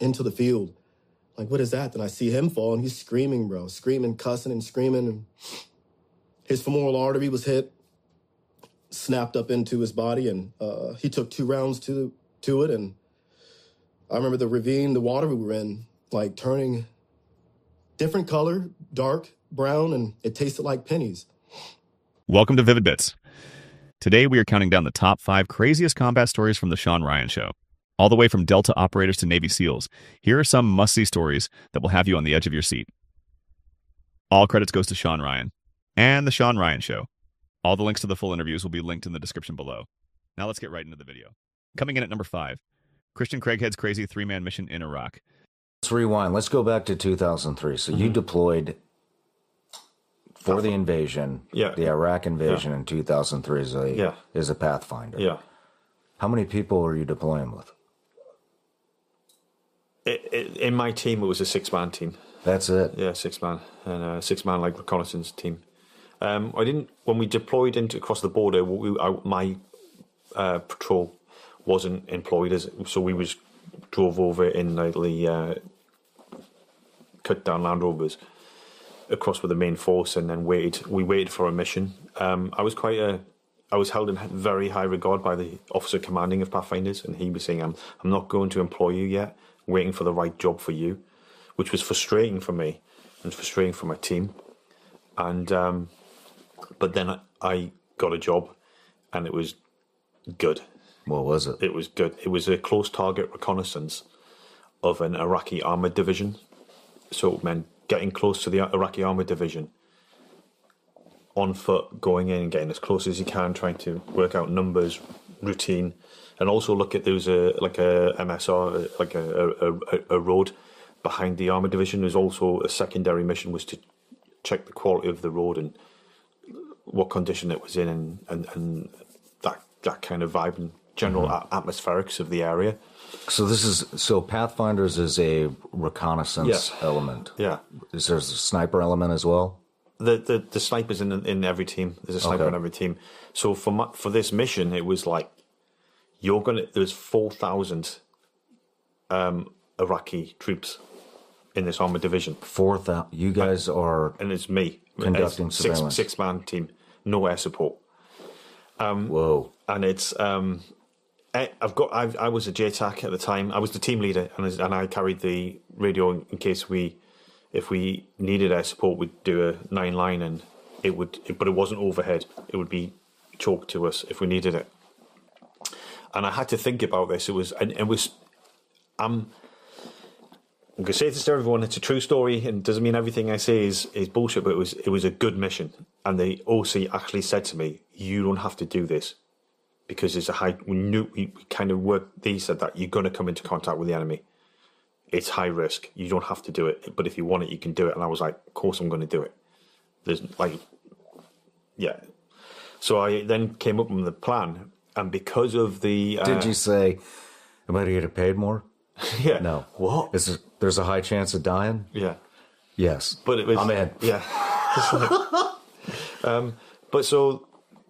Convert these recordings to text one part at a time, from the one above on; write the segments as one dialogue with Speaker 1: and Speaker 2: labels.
Speaker 1: into the field. Like, what is that? Then I see him fall and he's screaming, bro, screaming, cussing and screaming. And his femoral artery was hit, snapped up into his body, and uh, he took two rounds to to it. And I remember the ravine, the water we were in, like turning different color, dark brown, and it tasted like pennies.
Speaker 2: Welcome to Vivid Bits. Today we are counting down the top five craziest combat stories from the Sean Ryan Show. All the way from Delta operators to Navy SEALs, here are some must see stories that will have you on the edge of your seat. All credits goes to Sean Ryan and The Sean Ryan Show. All the links to the full interviews will be linked in the description below. Now let's get right into the video. Coming in at number five Christian Craighead's crazy three man mission in Iraq.
Speaker 3: Let's rewind. Let's go back to 2003. So you mm-hmm. deployed for the invasion,
Speaker 4: Yeah.
Speaker 3: the Iraq invasion in 2003 as a,
Speaker 4: Yeah.
Speaker 3: as a Pathfinder.
Speaker 4: Yeah.
Speaker 3: How many people were you deploying with?
Speaker 4: It, it, in my team, it was a six man team.
Speaker 3: That's it.
Speaker 4: Yeah, six man. And a six man, like, reconnaissance team. Um, I didn't, when we deployed into across the border, we, I, my uh, patrol wasn't employed as, so we was drove over in like the uh, cut down Land Rovers across with the main force and then waited. We waited for a mission. Um, I was quite a, I was held in very high regard by the officer commanding of Pathfinders, and he was saying, "I'm, I'm not going to employ you yet. Waiting for the right job for you," which was frustrating for me and frustrating for my team. And um, but then I, I got a job, and it was good.
Speaker 3: What was it?
Speaker 4: It was good. It was a close target reconnaissance of an Iraqi armored division. So it meant getting close to the Iraqi armored division on foot, going in and getting as close as you can, trying to work out numbers, routine, and also look at there was uh, a like a MSR, like a, a, a, road behind the armored division. There's also a secondary mission was to check the quality of the road and what condition it was in, and and, and that that kind of vibe and general mm-hmm. a- atmospherics of the area.
Speaker 3: So this is so Pathfinders is a reconnaissance
Speaker 4: Yeah.
Speaker 3: element.
Speaker 4: Yeah.
Speaker 3: Is there a sniper element as well?
Speaker 4: the the, the snipers in in every team. There's a sniper
Speaker 3: Okay.
Speaker 4: in every team. So for my, for this mission, it was like you're gonna. There's four thousand um, Iraqi troops in this armored division,
Speaker 3: Four thousand. You guys are
Speaker 4: and it's me
Speaker 3: Conducting
Speaker 4: It's six
Speaker 3: surveillance.
Speaker 4: six man team, no air support,
Speaker 3: whoa.
Speaker 4: and it's. Um, I- I've got. I, I was a JTAC at the time. I was the team leader, and I- and I carried the radio in, in case we, if we needed air support, we'd do a nine line, and it would. But it wasn't overhead. It would be chalked to us if we needed it. And I had to think about this. It was. And it was. I'm. I'm gonna say this to everyone. It's a true story, and doesn't mean everything I say is is bullshit. But it was. It was a good mission, and the OC actually said to me, "You don't have to do this." because it's a high. We knew we, we kind of worked. They said that you're going to come into contact with the enemy. It's high risk. You don't have to do it, but if you want it, you can do it. And I was like, of course, I'm going to do it. There's like, yeah. So I then came up with the plan, and because of the, uh,
Speaker 3: Did you say, "Am I going to get paid more"?
Speaker 4: Yeah.
Speaker 3: No.
Speaker 4: What?
Speaker 3: Is there, there's a high chance of dying?
Speaker 4: yeah.
Speaker 3: Yes.
Speaker 4: But it was.
Speaker 3: I'm in.
Speaker 4: Yeah. Like- um, but so,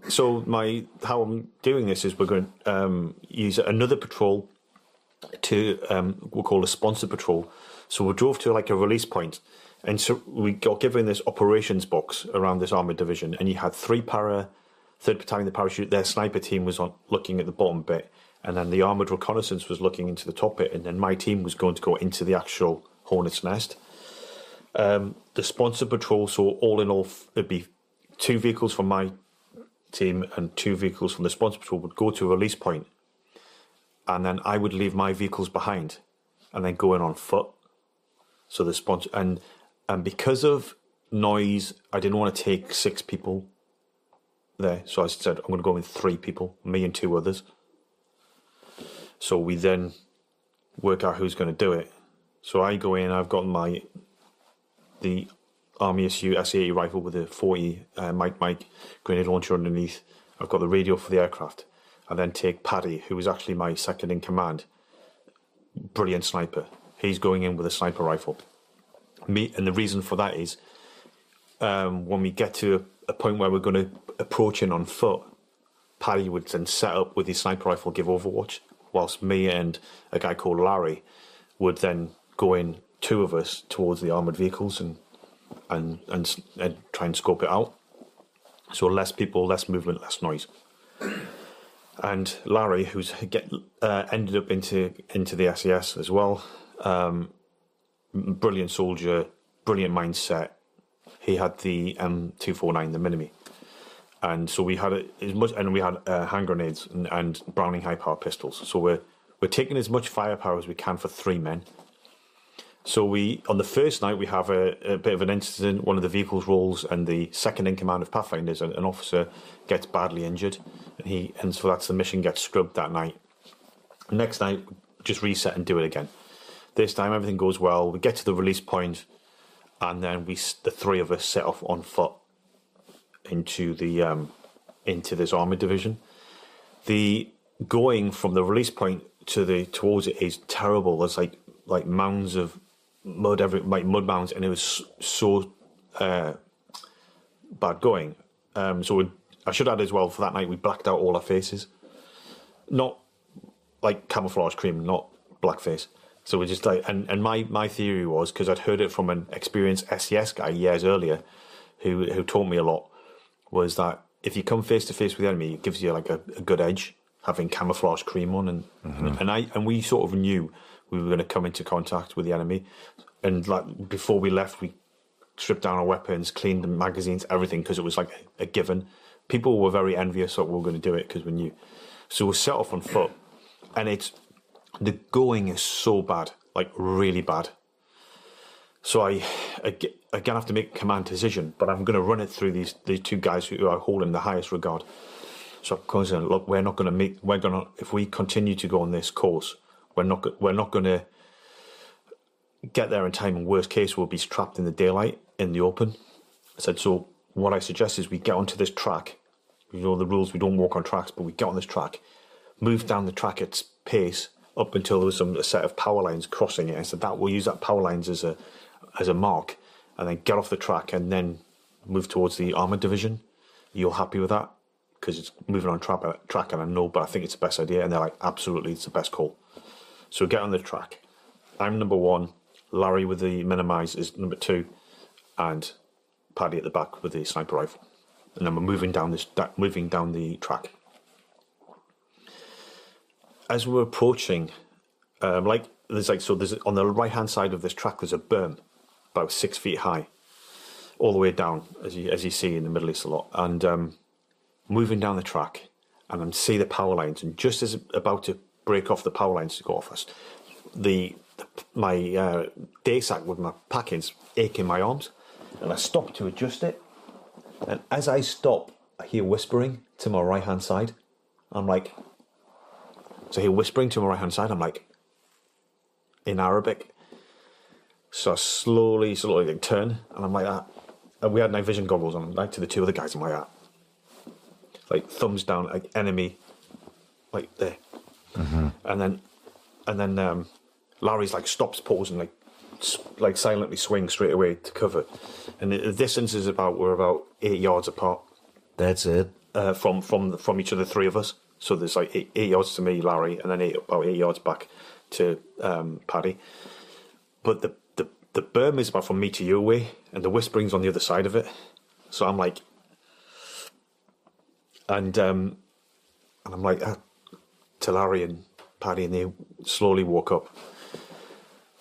Speaker 4: so my how I'm doing this is we're going to um, use another patrol to um, we'll call a sponsor patrol. So we drove to like a release point, and so we got given this operations box around this armored division, and you had three para, third battalion, the parachute. Their sniper team was on looking at the bottom bit, and then the armored reconnaissance was looking into the top bit, and then my team was going to go into the actual hornet's nest um, the sponsor patrol. So all in all, it'd be two vehicles from my team and two vehicles from the sponsor patrol would go to a release point, and then I would leave my vehicles behind, and then go in on foot. So the sponsor and and because of noise, I didn't want to take six people there. So I said I'm going to go in with three people, me and two others. So we then work out who's going to do it. So I go in. I've got my the Army SU SA rifle with a 40 uh, Mike grenade launcher underneath. I've got the radio for the aircraft. I then take Paddy, who is actually my second in command. Brilliant sniper. He's going in with a sniper rifle. Me, and the reason for that is um, when we get to a point where we're going to approach in on foot, Paddy would then set up with his sniper rifle, give Overwatch, whilst me and a guy called Larry would then go in two of us towards the armored vehicles and and and, and try and scope it out. So less people, less movement, less noise. And Larry, who's get uh, ended up into into the SAS as well, um, brilliant soldier, brilliant mindset. He had the M249, the Minimi, and so we had it as much, and we had uh, hand grenades and, and Browning high power pistols. So we're we're taking as much firepower as we can for three men. So we on the first night we have a, a bit of an incident. One of the vehicles rolls, and the second in command of Pathfinders, an, an officer, gets badly injured, and he and so that's the mission gets scrubbed that night. Next night, just reset and do it again. This time everything goes well. We get to the release point, and then we the three of us set off on foot into the um, into this army division. The going from the release point to the towards it is terrible. There's like like mounds of mud every like mud mounds, and it was so uh, bad going. Um, so I should add as well for that night we blacked out all our faces, not like camouflage cream, not blackface. So we just like, and, and my, my theory was because I'd heard it from an experienced SAS guy years earlier, who who taught me a lot, was that if you come face to face with the enemy, it gives you like a, a good edge having camouflage cream on, and and mm-hmm. I and we sort of knew we were going to come into contact with the enemy, and like before we left, we stripped down our weapons, cleaned the magazines, everything because it was like a, a given. People were very envious that we were going to do it because we knew. So we set off on foot, and it's the going is so bad, like really bad. So I, again have to make a command decision, but I'm going to run it through these these two guys who I hold in the highest regard. So I'm going to look. We're not going to make. We're going to if we continue to go on this course, we're not. We're not going to get there in time. And worst case, we'll be trapped in the daylight in the open. I said. So what I suggest is we get onto this track. You know the rules. We don't walk on tracks, but we get on this track, move down the track at its pace up until there was some a set of power lines crossing it. I said that we'll use that power lines as a as a mark, and then get off the track and then move towards the armored division. You're happy with that because it's moving on track, track, and I know, but I think it's the best idea. And they're like, absolutely, it's the best call. So get on the track. I'm number one. Larry with the minimize is number two, and Paddy at the back with the sniper rifle. And then we're moving down this, moving down the track. As we're approaching, um, like there's like so there's on the right hand side of this track there's a berm, about six feet high, all the way down as you as you see in the Middle East a lot, and um, moving down the track, and I see the power lines, and just as about to break off the power lines to go off us, the, the my uh, day sack with my packings aching my arms, and I stop to adjust it, and as I stop, I hear whispering to my right hand side. I'm like, so I hear whispering to my right hand side. I'm like, in Arabic. So I slowly, slowly like, turn, and I'm like that. And we had night vision goggles on, like to the two other guys. I'm like that, like thumbs down, like enemy, like there. And then, and then um, Larry's like stops, pausing, like like silently swings straight away to cover. And the the distance is about we're about eight yards apart
Speaker 3: That's it.
Speaker 4: uh, from from from each of the three of us. So there's like eight, eight yards to me, Larry, and then eight, about eight yards back to um, Paddy. But the, the berm is about from me to you away, and the whispering's on the other side of it. So I'm like, and um, and I'm like Larry and Paddy, and they slowly walk up.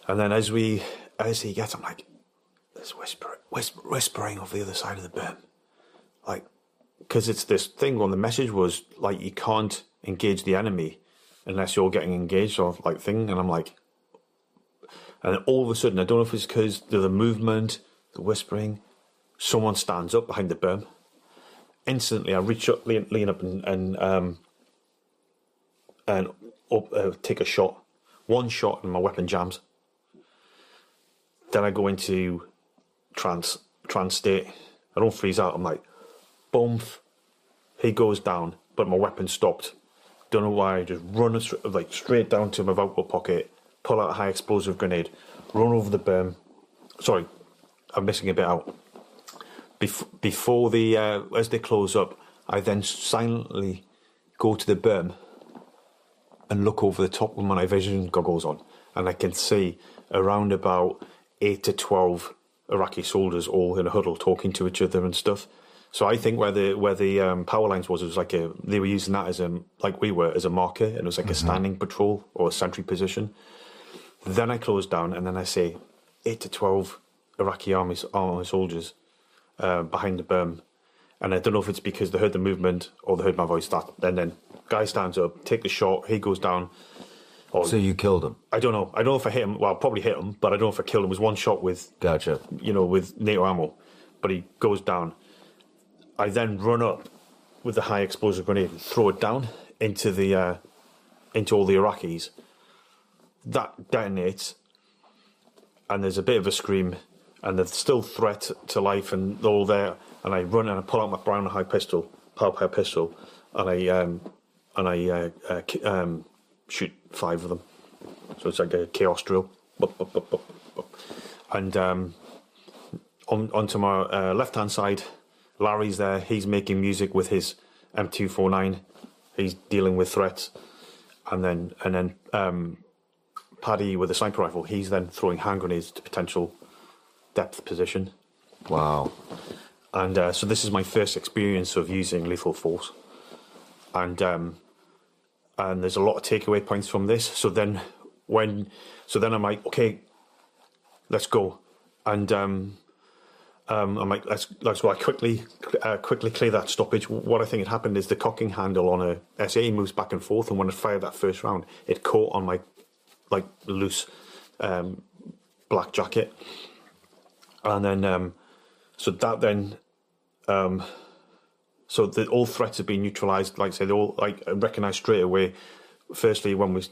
Speaker 4: And then as we as he gets, I'm like, there's whisper, whisper, whispering off the other side of the berm, like because it's this thing on the message was like you can't engage the enemy unless you're getting engaged or like thing and i'm like and then all of a sudden i don't know if it's because the, the movement the whispering someone stands up behind the berm. Instantly i reach up lean, lean up and and um and up, uh, take a shot. One shot and my weapon jams. Then i go into trance trance state. I don't freeze out. I'm like boom, he goes down, but my weapon stopped. Don't know why. I just run like straight down to my vocal pocket, pull out a high explosive grenade, run over the berm. Sorry, I'm missing a bit out. Bef- before the uh, as they close up, I then silently go to the berm and look over the top with my vision goggles on, and I can see around about eight to twelve Iraqi soldiers all in a huddle talking to each other and stuff. So I think where the where the um, power lines was, it was like a they were using that as a like we were as a marker, and it was like a standing patrol or a sentry position. Then I close down, and then I say eight to twelve Iraqi army army soldiers uh, behind the berm, and I don't know if it's because they heard the movement or they heard my voice. That and then guy stands up, take the shot, he goes down. Or
Speaker 3: So you killed him.
Speaker 4: I don't know. I don't know if I hit him. Well, I probably hit him, but I don't know if I killed him. It was one shot with
Speaker 3: Gotcha.
Speaker 4: you know, with NATO ammo, but he goes down. I then run up with the high explosive grenade and throw it down into the uh, into all the Iraqis. That detonates, and there's a bit of a scream, and there's still threat to life, and all there. And I run and I pull out my brown high pistol, power pistol, and I um, and I uh, uh, um, shoot five of them. So it's like a chaos drill. And um, on onto my uh, left hand side, Larry's there. He's making music with his M249. He's dealing with threats, and then and then um, Paddy with a sniper rifle. He's then throwing hand grenades to potential depth position.
Speaker 3: Wow.
Speaker 4: And uh, so this is my first experience of using lethal force, and um, and there's a lot of takeaway points from this. So then when so then I'm like, okay, let's go, and um, um, I'm like, let's let's go. I quickly uh, quickly clear that stoppage. What I think had happened is the cocking handle on a SA moves back and forth, and when I fired that first round, it caught on my like loose um, black jacket, and then um, so that then um, so the, all threats have been neutralised. Like I say, they all like recognised straight away. Firstly, when we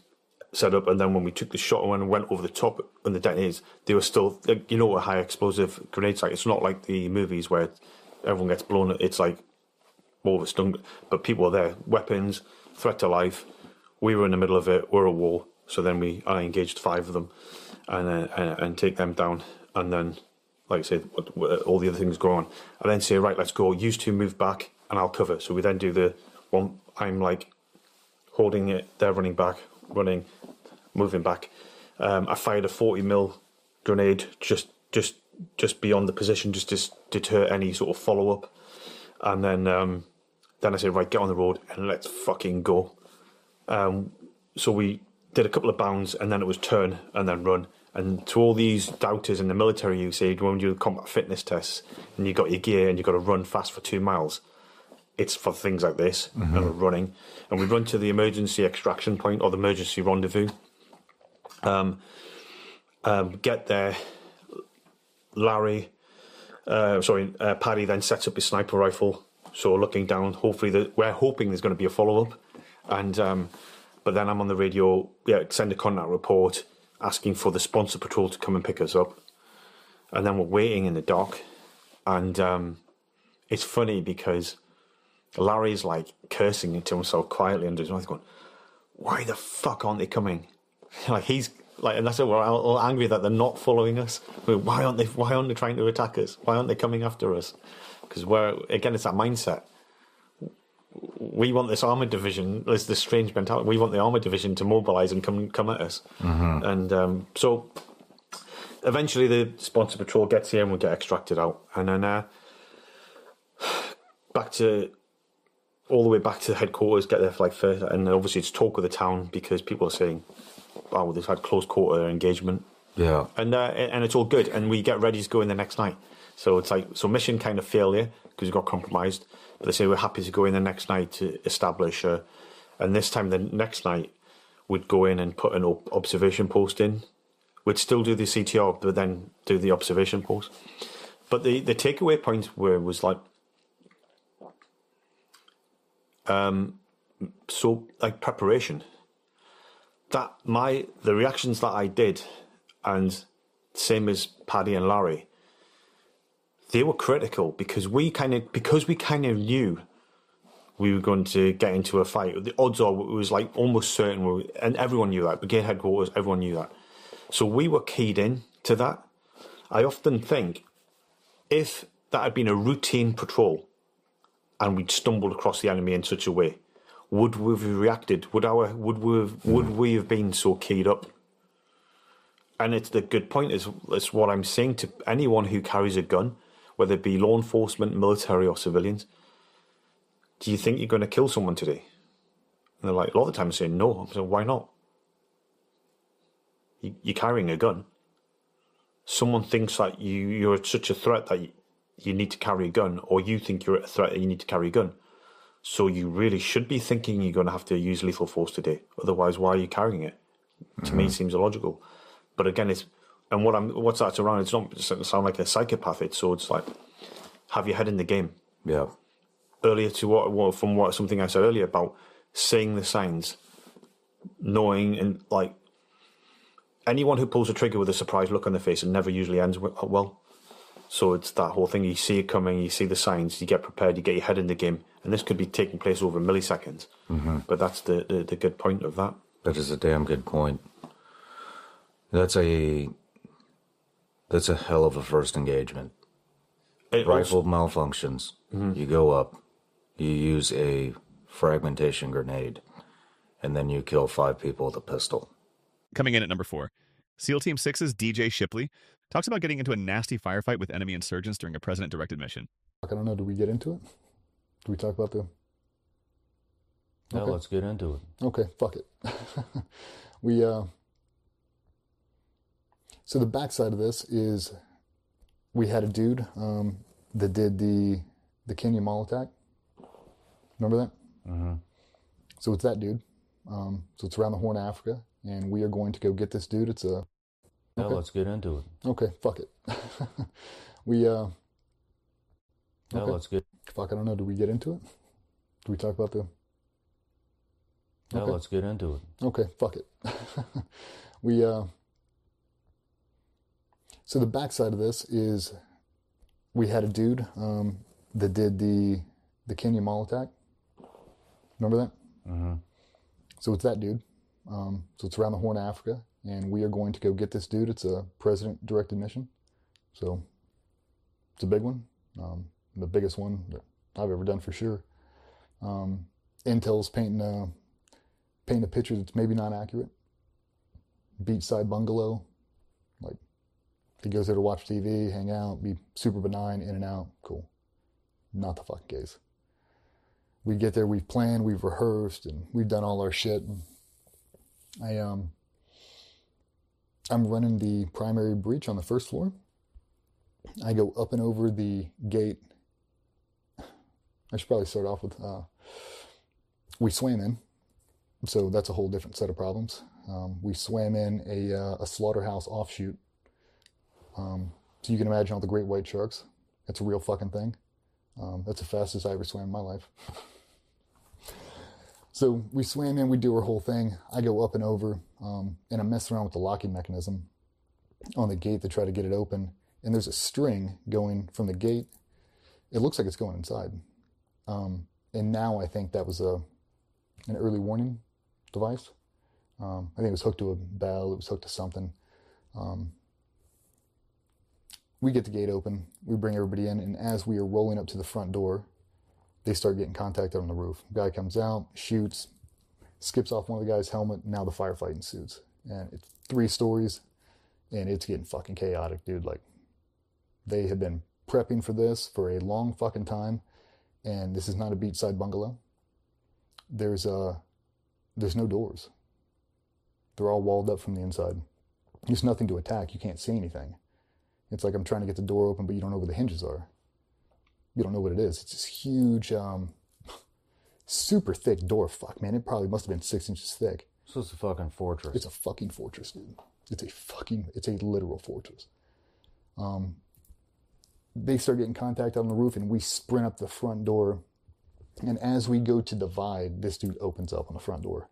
Speaker 4: set up, and then when we took the shot and went over the top and the detonators, they were still you know what a high explosive grenades like. It's not like the movies where everyone gets blown. It's like more of a stun. But people are there, weapons, threat to life. We were in the middle of it. We're a war. So then we I engaged five of them, and uh, and, take them down, and then like I said, all the other things go on. I then say, right, let's go. Use two, move back, and I'll cover. So we then do the one. I'm like holding it. They're running back, running, moving back. Um, I fired a 40 mil grenade just just just beyond the position, just to deter any sort of follow up. And then um, then I said, right, get on the road and let's fucking go. Um, so we did a couple of bounds and then it was turn and then run. And to all these doubters in the military, you say when you do combat fitness tests and you got your gear and you've got to run fast for two miles, it's for things like this and we're running. And we run to the emergency extraction point or the emergency rendezvous. Um, um, get there. Larry, uh, sorry, uh, Paddy then sets up his sniper rifle. So looking down, hopefully the, we're hoping there's going to be a follow up, and um, but then I'm on the radio, yeah, send a contact report asking for the sponsor patrol to come and pick us up, and then we're waiting in the dock, and um, it's funny because Larry's like cursing to himself quietly under his mouth, going, "Why the fuck aren't they coming?" like he's like, and that's it. We're all angry that they're not following us. Why aren't they? Why aren't they trying to attack us? Why aren't they coming after us? Because we're again, it's that mindset. We want this armored division. There's this strange mentality. We want the armored division to mobilize and come come at us. And um, so, eventually, the sponsor patrol gets here and we get extracted out. And then uh, back to all the way back to headquarters, get there for like first, and obviously it's talk of the town because people are saying, "Oh, they've had close quarter engagement,"
Speaker 3: Yeah.
Speaker 4: and uh, and it's all good, and we get ready to go in the next night. So it's like so mission kind of failure because we got compromised, but they say we're happy to go in the next night to establish, uh, and this time the next night we'd go in and put an observation post in. We'd still do the CTR, but then do the observation post. But the the takeaway point were was like so like preparation that my the reactions that I did and same as Paddy and Larry they were critical because we kind of because we kind of knew we were going to get into a fight. The odds are it was like almost certain we and everyone knew that. Brigade headquarters everyone knew that. So we were keyed in to that. I often think if that had been a routine patrol and we'd stumbled across the enemy in such a way, would we have reacted? Would our would we have, would we have been so keyed up? and it's the good point is is what I'm saying to anyone who carries a gun, whether it be law enforcement, military, or civilians. Do you think you're going to kill someone today? And they're like, a lot of the time, saying no. I'm saying, why not? You, you're carrying a gun. Someone thinks that you you're such a threat that you, you need to carry a gun, or you think you're a threat and you need to carry a gun. So you really should be thinking you're going to have to use lethal force today. Otherwise, why are you carrying it? To me, it mm-hmm. seems illogical. But again, it's and what I'm what's that's around. It's not it doesn't sound like a psychopath. It's so it's like have your head in the game.
Speaker 3: Yeah.
Speaker 4: Earlier to what, what from what something I said earlier about seeing the signs, knowing and like anyone who pulls a trigger with a surprised look on their face, it never usually ends well. So it's that whole thing. You see it coming, you see the signs, you get prepared, you get your head in the game, and this could be taking place over milliseconds. Mm-hmm. But that's the, the the good point of that.
Speaker 3: That is a damn good point. That's a that's a hell of a first engagement.
Speaker 4: It
Speaker 3: Rifle
Speaker 4: also-
Speaker 3: malfunctions. You go up, you use a fragmentation grenade, and then you kill five people with a pistol.
Speaker 2: Coming in at number four, SEAL Team 6's DJ Shipley talks about getting into a nasty firefight with enemy insurgents during a president directed mission.
Speaker 5: Fuck, I don't know. Do we get into it? Do we talk about the?
Speaker 3: Now
Speaker 5: Okay.
Speaker 3: let's get into it.
Speaker 5: Okay, fuck it. we uh. So the backside of this is, we had a dude um, that did the the Kenya Mall attack. Remember that?
Speaker 3: Mm-hmm.
Speaker 5: So it's that dude. Um, so it's around the Horn of Africa, and we are going to go get this dude. It's a
Speaker 3: Now
Speaker 5: Okay.
Speaker 3: let's get into it.
Speaker 5: okay. Fuck it. we uh.
Speaker 3: Now
Speaker 5: Okay.
Speaker 3: let's get
Speaker 5: Fuck, I don't know. Do we get into it? Do we talk about the? Okay.
Speaker 3: let's get into it.
Speaker 5: Okay, fuck it. we uh so the backside of this is we had a dude um that did the the Kenya Mall attack. Remember that?
Speaker 3: Mm-hmm.
Speaker 5: So it's that dude. Um so it's around the Horn of Africa and we are going to go get this dude. It's a president directed mission. So it's a big one. Um the biggest one that I've ever done for sure. Um Intel's painting a paint a picture that's maybe not accurate. Beachside bungalow, like he goes there to watch TV, hang out, be super benign, in and out, cool. Not the fucking case. We get there, we've planned, we've rehearsed, and we've done all our shit. I um, I'm running the primary breach on the first floor. I go up and over the gate. I should probably start off with uh, we swam in so that's a whole different set of problems. Um, we swam in a, uh, a slaughterhouse offshoot. Um, so you can imagine all the great white sharks. It's a real fucking thing. Um, that's the fastest I ever swam in my life. so we swam in, we do our whole thing. I go up and over, um, and I'm messing around with the locking mechanism on the gate to try to get it open. And there's a string going from the gate. It looks like it's going inside. Um, and now I think that was a an early warning device. Um, I think it was hooked to a bell. It was hooked to something. We get the gate open. We bring everybody in, and as we are rolling up to the front door, they start getting contacted on the roof. Guy comes out, shoots, skips off one of the guy's helmet. Now the firefight ensues, and it's three stories, and it's getting fucking chaotic, dude. Like they have been prepping for this for a long fucking time, and this is not a beachside bungalow there's uh there's no doors. They're all walled up from the inside. There's nothing to attack. You can't see anything. It's like I'm trying to get the door open, but you don't know where the hinges are. You don't know what it is. It's this huge, um, super thick door. Fuck, man, it probably must have been six inches thick.
Speaker 3: So it's a fucking fortress.
Speaker 5: It's a fucking fortress, dude. It's a fucking, it's a literal fortress. Um, they start getting contact on the roof, and we sprint up the front door. And as we go to divide, this dude opens up on the front door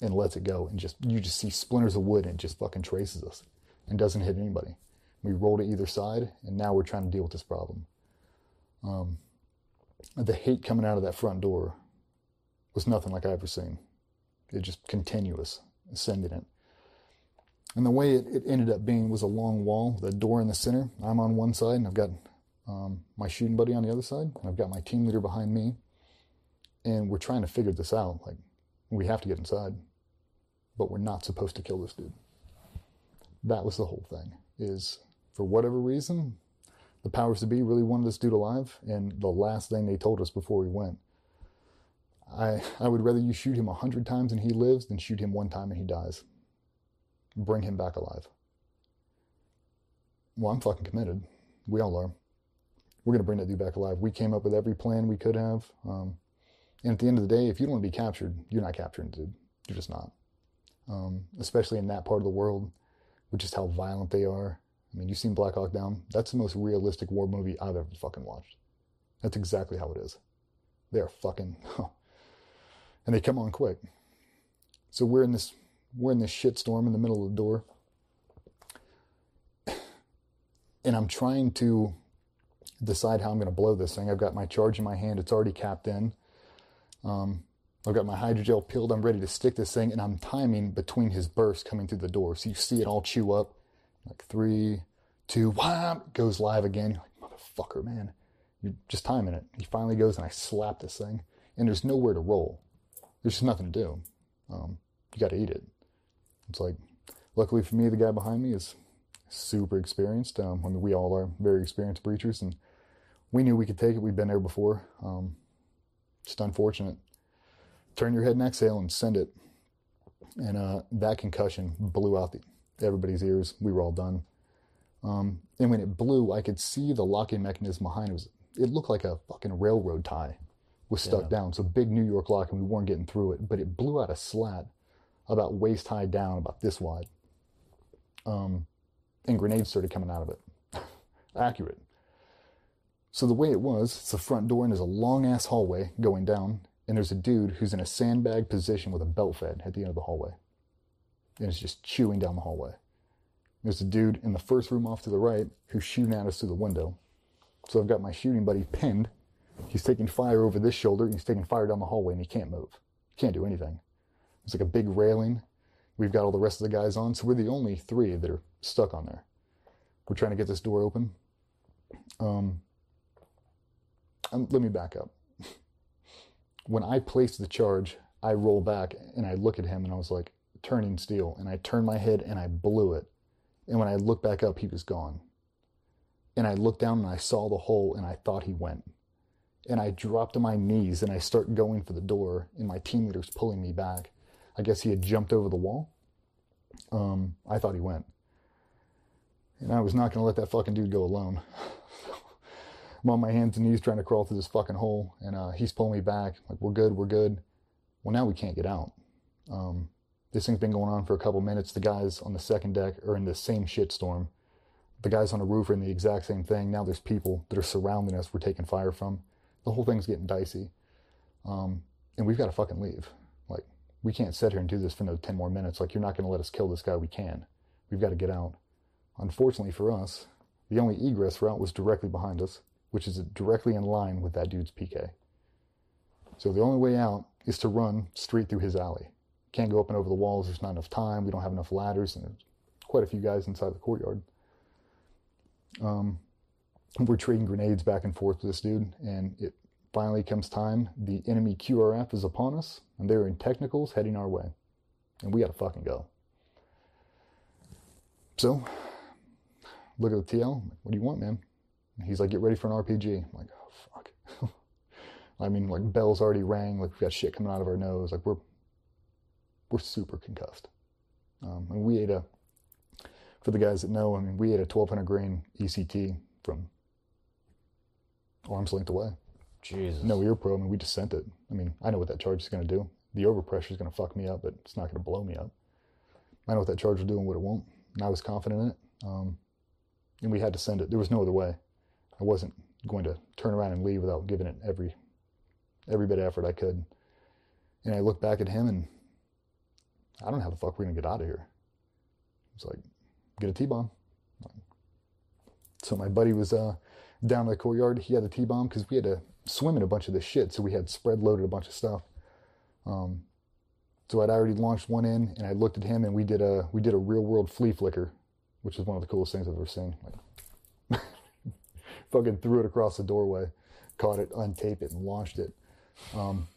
Speaker 5: and lets it go. And just, you just see splinters of wood and just fucking traces us and doesn't hit anybody. We roll to either side, and now we're trying to deal with this problem. Um, the hate coming out of that front door was nothing like I've ever seen. It just continuous, ascending it. And the way it, it ended up being was a long wall, the door in the center. I'm on one side, and I've got um, my shooting buddy on the other side, and I've got my team leader behind me. And we're trying to figure this out. Like, we have to get inside, but we're not supposed to kill this dude. that was the whole thing. Is for whatever reason, the powers to be really wanted this dude alive, and the last thing they told us before we went, I I would rather you shoot him a hundred times and he lives than shoot him one time and he dies. Bring him back alive. Well, I'm fucking committed. We all are. We're gonna bring that dude back alive. We came up with every plan we could have. Um, and at the end of the day, if you don't want to be captured, you're not capturing the dude. You're just not. Um, especially in that part of the world, which is how violent they are. I mean, you've seen Black Hawk Down. That's the most realistic war movie I've ever fucking watched. That's exactly how it is. They are fucking, and they come on quick. So we're in this, we're in this shit storm in the middle of the door, and I'm trying to decide how I'm going to blow this thing. I've got my charge in my hand. It's already capped in. Um, I've got my hydrogel peeled. I'm ready to stick this thing, and I'm timing between his bursts coming through the door. So you see it all chew up. Like three, two, wham, goes live again. You're like, motherfucker, man. You're just timing it. He finally goes, and I slap this thing, and there's nowhere to roll. There's just nothing to do. Um, you got to eat it. It's like, luckily for me, the guy behind me is super experienced. Um, I mean, we all are very experienced breachers, and we knew we could take it. We've been there before. Um, just unfortunate. Turn your head and exhale and send it. And uh, that concussion blew out the, everybody's ears. We were all done. Um, and when it blew, I could see the locking mechanism behind it. Was, it looked like a fucking railroad tie was stuck yeah. down. So big New York lock, and we weren't getting through it. But it blew out a slat about waist high down, about this wide. Um, and grenades started coming out of it. Accurate. So the way it was, it's the front door and there's a long ass hallway going down, and there's a dude who's in a sandbag position with a belt fed at the end of the hallway. And it's just chewing down the hallway. There's a dude in the first room off to the right who's shooting at us through the window. So I've got my shooting buddy pinned. He's taking fire over this shoulder, and he's taking fire down the hallway, and he can't move. He can't do anything. It's like a big railing. We've got all the rest of the guys on, so we're the only three that are stuck on there. We're trying to get this door open. Um, um, let me back up. When I placed the charge, I roll back and I look at him and I was like, turning steel. And I turned my head and I blew it. And when I looked back up, he was gone. And I looked down and I saw the hole and I thought he went. And I dropped to my knees and I start going for the door and my team leader's pulling me back. I guess he had jumped over the wall. Um, I thought he went. And I was not going to let that fucking dude go alone. I'm on my hands and knees trying to crawl through this fucking hole, and uh, he's pulling me back. Like, we're good, we're good. Well, now we can't get out. Um, this thing's been going on for a couple minutes. The guys on the second deck are in the same shitstorm. The guys on the roof are in the exact same thing. Now there's people that are surrounding us we're taking fire from. The whole thing's getting dicey. Um, and we've got to fucking leave. Like, we can't sit here and do this for no 10 more minutes. Like, you're not going to let us kill this guy. We can. We've got to get out. Unfortunately for us, the only egress route was directly behind us which is directly in line with that dude's PK. So the only way out is to run straight through his alley. Can't go up and over the walls. There's not enough time. We don't have enough ladders, and there's quite a few guys inside the courtyard. Um, we're trading grenades back and forth with this dude, and it finally comes time. The enemy QRF is upon us, and they're in technicals heading our way, and we gotta fucking go. So, look at the TL. What do you want, man? He's like, get ready for an RPG. I'm like, oh fuck. I mean, like bells already rang. Like we've got shit coming out of our nose. Like we're we're super concussed. Um, and we ate a for the guys that know. I mean, we ate a 1200 grain ECT from arm's length away.
Speaker 3: Jesus.
Speaker 5: No ear probe, mean, we just sent it. I mean, I know what that charge is going to do. The overpressure is going to fuck me up, but it's not going to blow me up. I know what that charge will do and what it won't. And I was confident in it. Um, and we had to send it. There was no other way. I wasn't going to turn around and leave without giving it every every bit of effort I could. And I looked back at him and I don't know how the fuck we're gonna get out of here. It's like, get a T-bomb. So my buddy was uh, down in the courtyard. He had a T-bomb because we had to swim in a bunch of this shit. So we had spread loaded a bunch of stuff. Um, so I'd already launched one in, and I looked at him, and we did a we did a real world flea flicker, which is one of the coolest things I've ever seen. Like, fucking threw it across the doorway, caught it, untaped it, and launched it. Um,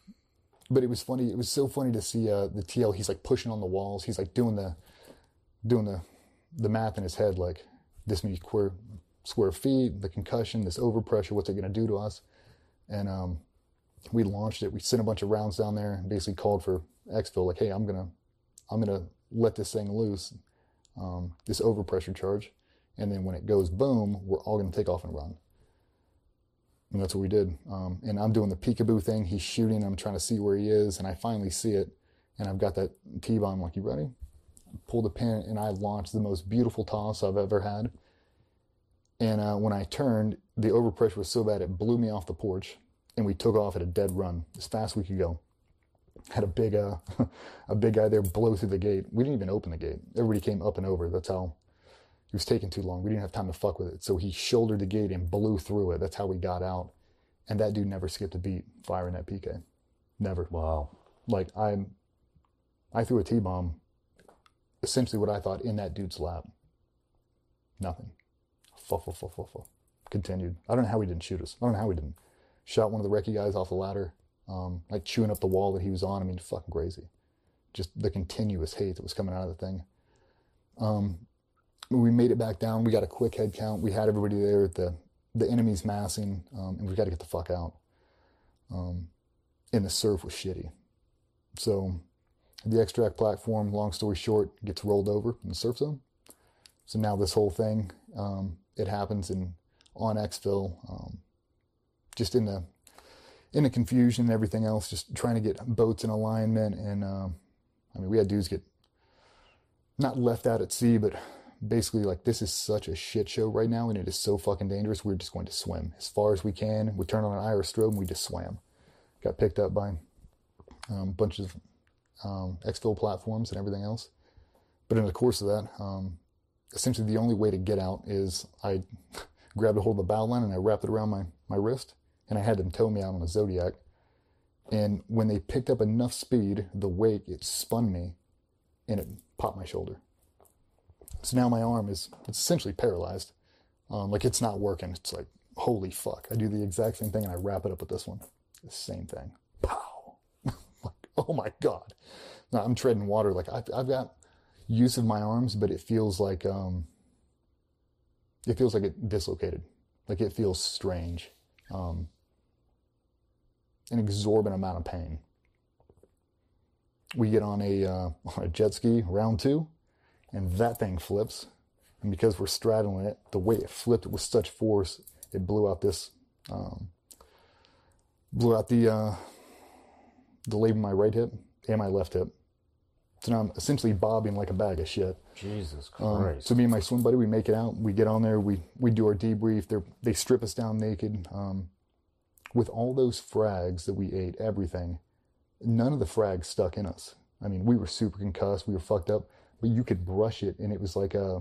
Speaker 5: but it was funny. It was so funny to see uh, the TL. He's like pushing on the walls. He's like doing the, doing the, the math in his head, like this many square square feet, the concussion, this overpressure, what's it going to do to us? And um, we launched it. We sent a bunch of rounds down there and basically called for exfil, like, hey, I'm gonna I'm gonna let this thing loose, um, this overpressure charge, and then when it goes boom, we're all gonna take off and run. And that's what we did. Um, and I'm doing the peekaboo thing. He's shooting. I'm trying to see where he is, and I finally see it. And I've got that T-bomb. Like, you ready? Pull the pin, and I launched the most beautiful toss I've ever had. And uh, when I turned, the overpressure was so bad it blew me off the porch, and we took off at a dead run as fast as we could go. Had a big, uh, a big guy there blow through the gate. We didn't even open the gate. Everybody came up and over. That's how it was taking too long. We didn't have time to fuck with it. So he shouldered the gate and blew through it. That's how we got out. And that dude never skipped a beat firing that PK. Never.
Speaker 3: Wow.
Speaker 5: Like I, I threw a T bomb, essentially what I thought in that dude's lap. Nothing. Fuff, fuff, fuff, fuff, fuff. Continued. I don't know how he didn't shoot us. I don't know how he didn't. Shot one of the recce guys off the ladder, um, like chewing up the wall that he was on. I mean, fucking crazy. Just the continuous hate that was coming out of the thing. Um, we made it back down. We got a quick head count. We had everybody there. at The the enemy's massing, um, and we got to get the fuck out. Um, and the surf was shitty. So the extract platform, long story short, gets rolled over in the surf zone. So now this whole thing, um, it happens in on exfil, um, just in the in the confusion and everything else, just trying to get boats in alignment. And um, I mean, we had dudes get not left out at sea, but basically like this is such a shit show right now, and it is so fucking dangerous. We're just going to swim as far as we can. We turn on an iris strobe, and we just swam. Got picked up by um, bunch of um, exfil platforms and everything else. But in the course of that, um, essentially the only way to get out is I grabbed a hold of the bow line and I wrapped it around my, my wrist and I had them tow me out on a Zodiac. And when they picked up enough speed, the wake, it spun me and it popped my shoulder. So now my arm is it's essentially paralyzed. Um, like it's not working. It's like, holy fuck. I do the exact same thing and I wrap it up with this one. The same thing. Pow. like, oh my God. Now I'm treading water. Like I've, I've got use of my arms, but it feels like, um, it feels like it dislocated. Like it feels strange. Um, an exorbitant amount of pain. We get on a, uh, on a jet ski round two, and that thing flips. And because we're straddling it, the way it flipped with such force, it blew out this, um, blew out the, uh, the labia of my right hip and my left hip. So now I'm essentially bobbing like a bag of shit.
Speaker 3: Jesus
Speaker 5: Um,
Speaker 3: Christ.
Speaker 5: so me and my swim buddy, we make it out. We get on there. We we do our debrief. They they strip us down naked. Um, with all those frags that we ate, everything, none of the frags stuck in us. I mean, we were super concussed. We were fucked up. But you could brush it, and it was like uh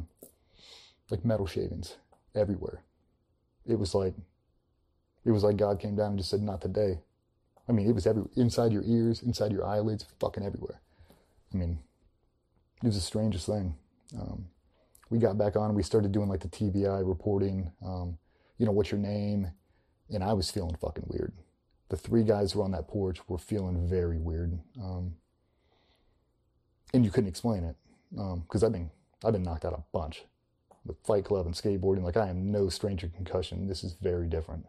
Speaker 5: like metal shavings everywhere. It was like it was like God came down and just said, "Not today." I mean, it was every inside your ears, inside your eyelids, fucking everywhere. I mean, it was the strangest thing. Um, we got back on. We started doing like the TBI reporting. Um, you know, what's your name? And I was feeling fucking weird. The three guys who were on that porch were feeling very weird, um, and you couldn't explain it because I've been I've been knocked out a bunch with Fight Club and skateboarding. Like I am no stranger to concussion. This is very different.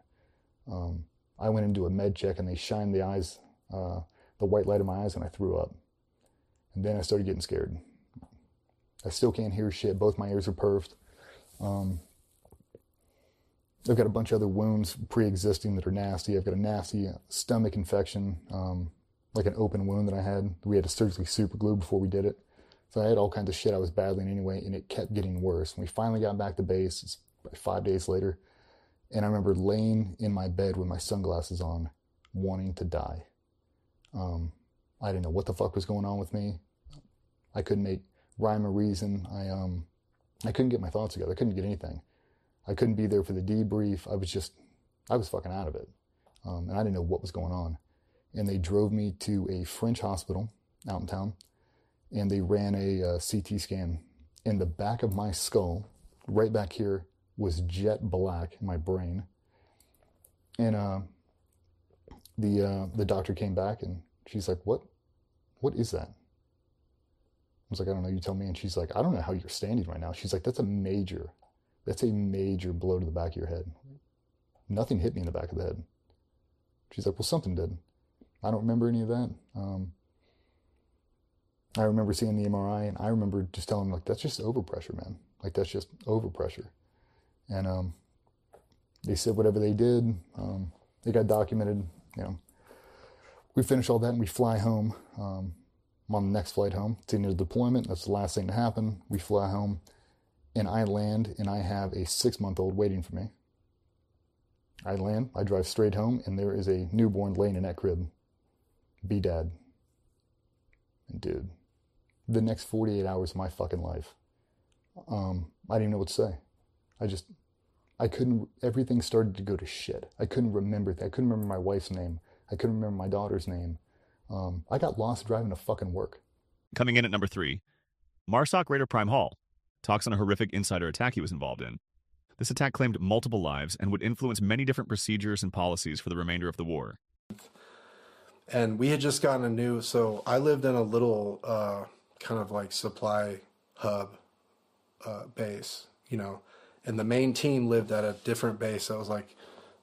Speaker 5: Um, I went into a med check and they shined the eyes, uh, the white light in my eyes, and I threw up. And then I started getting scared. I still can't hear shit. Both my ears are perfed. Um, I've got a bunch of other wounds pre-existing that are nasty. I've got a nasty stomach infection, um, like an open wound that I had. We had to surgically super glue before we did it. So I had all kinds of shit I was battling anyway, and it kept getting worse. We finally got back to base, five days later, and I remember laying in my bed with my sunglasses on, wanting to die. Um, I didn't know what the fuck was going on with me. I couldn't make rhyme or reason. I um, I couldn't get my thoughts together. I couldn't get anything. I couldn't be there for the debrief. I was just, I was fucking out of it, um, and I didn't know what was going on. And they drove me to a French hospital out in town, and they ran a, uh CT scan. And the back of my skull, right back here, was jet black in my brain. And uh, the uh, the doctor came back and she's like, "What? What is that?" I was like, I don't know, you tell me. And she's like, I don't know how you're standing right now. She's like, that's a major, that's a major blow to the back of your head. Nothing hit me in the back of the head. She's like, well, something did. I don't remember any of that. Um, I remember seeing the MRI and I remember just telling him, like, that's just overpressure, man. Like, that's just overpressure. And um, they said whatever they did, um, it got documented. You know, we finish all that and we fly home. Um, I'm on the next flight home. It's in the deployment. That's the last thing to happen. We fly home and I land and I have a six month old waiting for me. I land, I drive straight home, and there is a newborn laying in that crib. Be dad. And dude, the next 48 hours of my fucking life, um, I didn't even know what to say. I just, I couldn't, everything started to go to shit. I couldn't remember, I couldn't remember my wife's name. I couldn't remember my daughter's name. Um, I got lost driving to fucking work.
Speaker 2: Coming in at number three, Marsoc Raider Prime Hall talks on a horrific insider attack he was involved in. This attack claimed multiple lives and would influence many different procedures and policies for the remainder of the war.
Speaker 6: And we had just gotten a new, so I lived in a little uh, kind of like supply hub uh, base, you know, and the main team lived at a different base that was like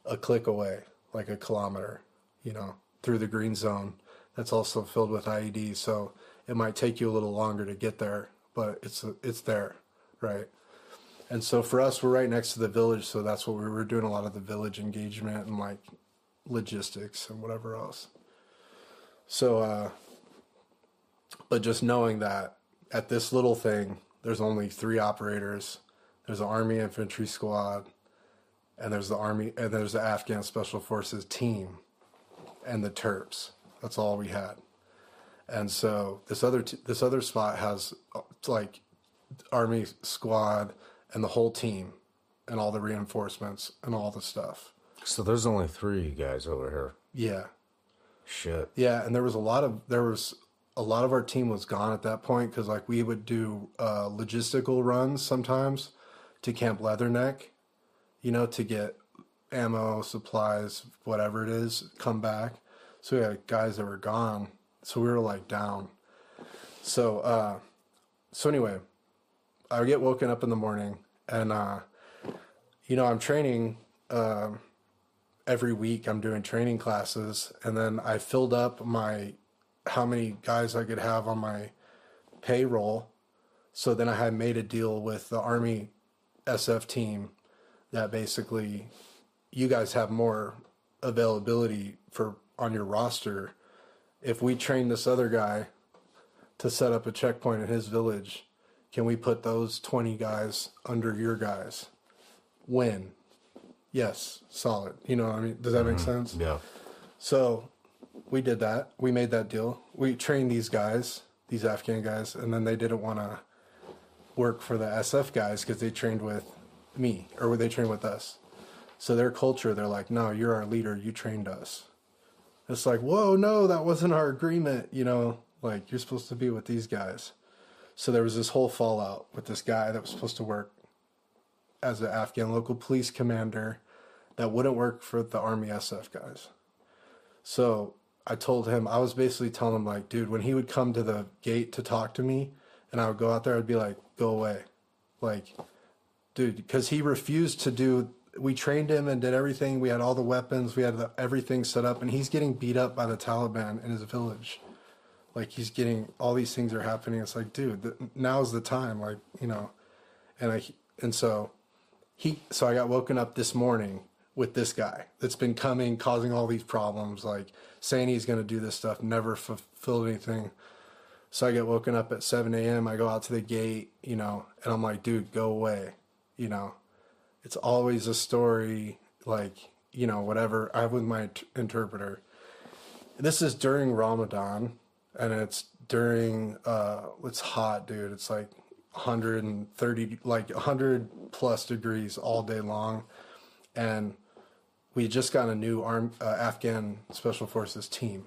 Speaker 6: a click away, like a kilometer, you know, through the green zone. That's also filled with IEDs, so it might take you a little longer to get there, but it's it's there, right? And so for us, we're right next to the village, so that's what we were doing a lot of the village engagement and like logistics and whatever else. So, uh, but just knowing that at this little thing, there's only three operators. There's an Army Infantry Squad, and there's the Army, and there's the Afghan Special Forces team, and the Terps. That's all we had. And so this other t- this other spot has uh, like Army Squad and the whole team, and all the reinforcements and all the stuff.
Speaker 3: So there's only three guys over here.
Speaker 6: Yeah.
Speaker 3: Shit.
Speaker 6: Yeah, and there was a lot of there was a lot of our team was gone at that point because like we would do uh, logistical runs sometimes to Camp Leatherneck, you know, to get ammo, supplies, whatever it is, come back. So we had guys that were gone, so we were like down. So uh, so anyway, I get woken up in the morning and uh, you know I'm training. Um, every week I'm doing training classes and then I filled up my how many guys I could have on my payroll. So then I had made a deal with the Army SF team that basically you guys have more availability for on your roster. If we train this other guy to set up a checkpoint in his village, can we put those 20 guys under your guys? When? yes, solid. You know, what I mean, does that make mm-hmm. sense?
Speaker 3: Yeah.
Speaker 6: So we did that. We made that deal. We trained these guys, these Afghan guys, and then they didn't want to work for the SF guys because they trained with me or they trained with us. So their culture, they're like, no, you're our leader. You trained us. It's like, whoa, no, that wasn't our agreement. You know, like you're supposed to be with these guys. So there was this whole fallout with this guy that was supposed to work as an Afghan local police commander that wouldn't work for the Army SF guys. So I told him, I was basically telling him, like, dude, when he would come to the gate to talk to me and I would go out there, I'd be like, go away. Like, dude, because he refused to do, we trained him and did everything. We had all the weapons, we had the, everything set up, and he's getting beat up by the Taliban in his village. Like, he's getting, all these things are happening. It's like, dude, the, now's the time. Like, you know, and I, and so he, so I got woken up this morning with this guy that's been coming, causing all these problems, like saying he's going to do this stuff, never fulfilled anything. So I get woken up at 7 a.m. I go out to the gate, you know, and I'm like, dude, go away. You know, it's always a story, like, you know, whatever. I have with my t- interpreter. This is during Ramadan, and it's during, uh, it's hot, dude. It's like 130, like 100 plus degrees all day long. And we just got a new arm uh, Afghan Special Forces team,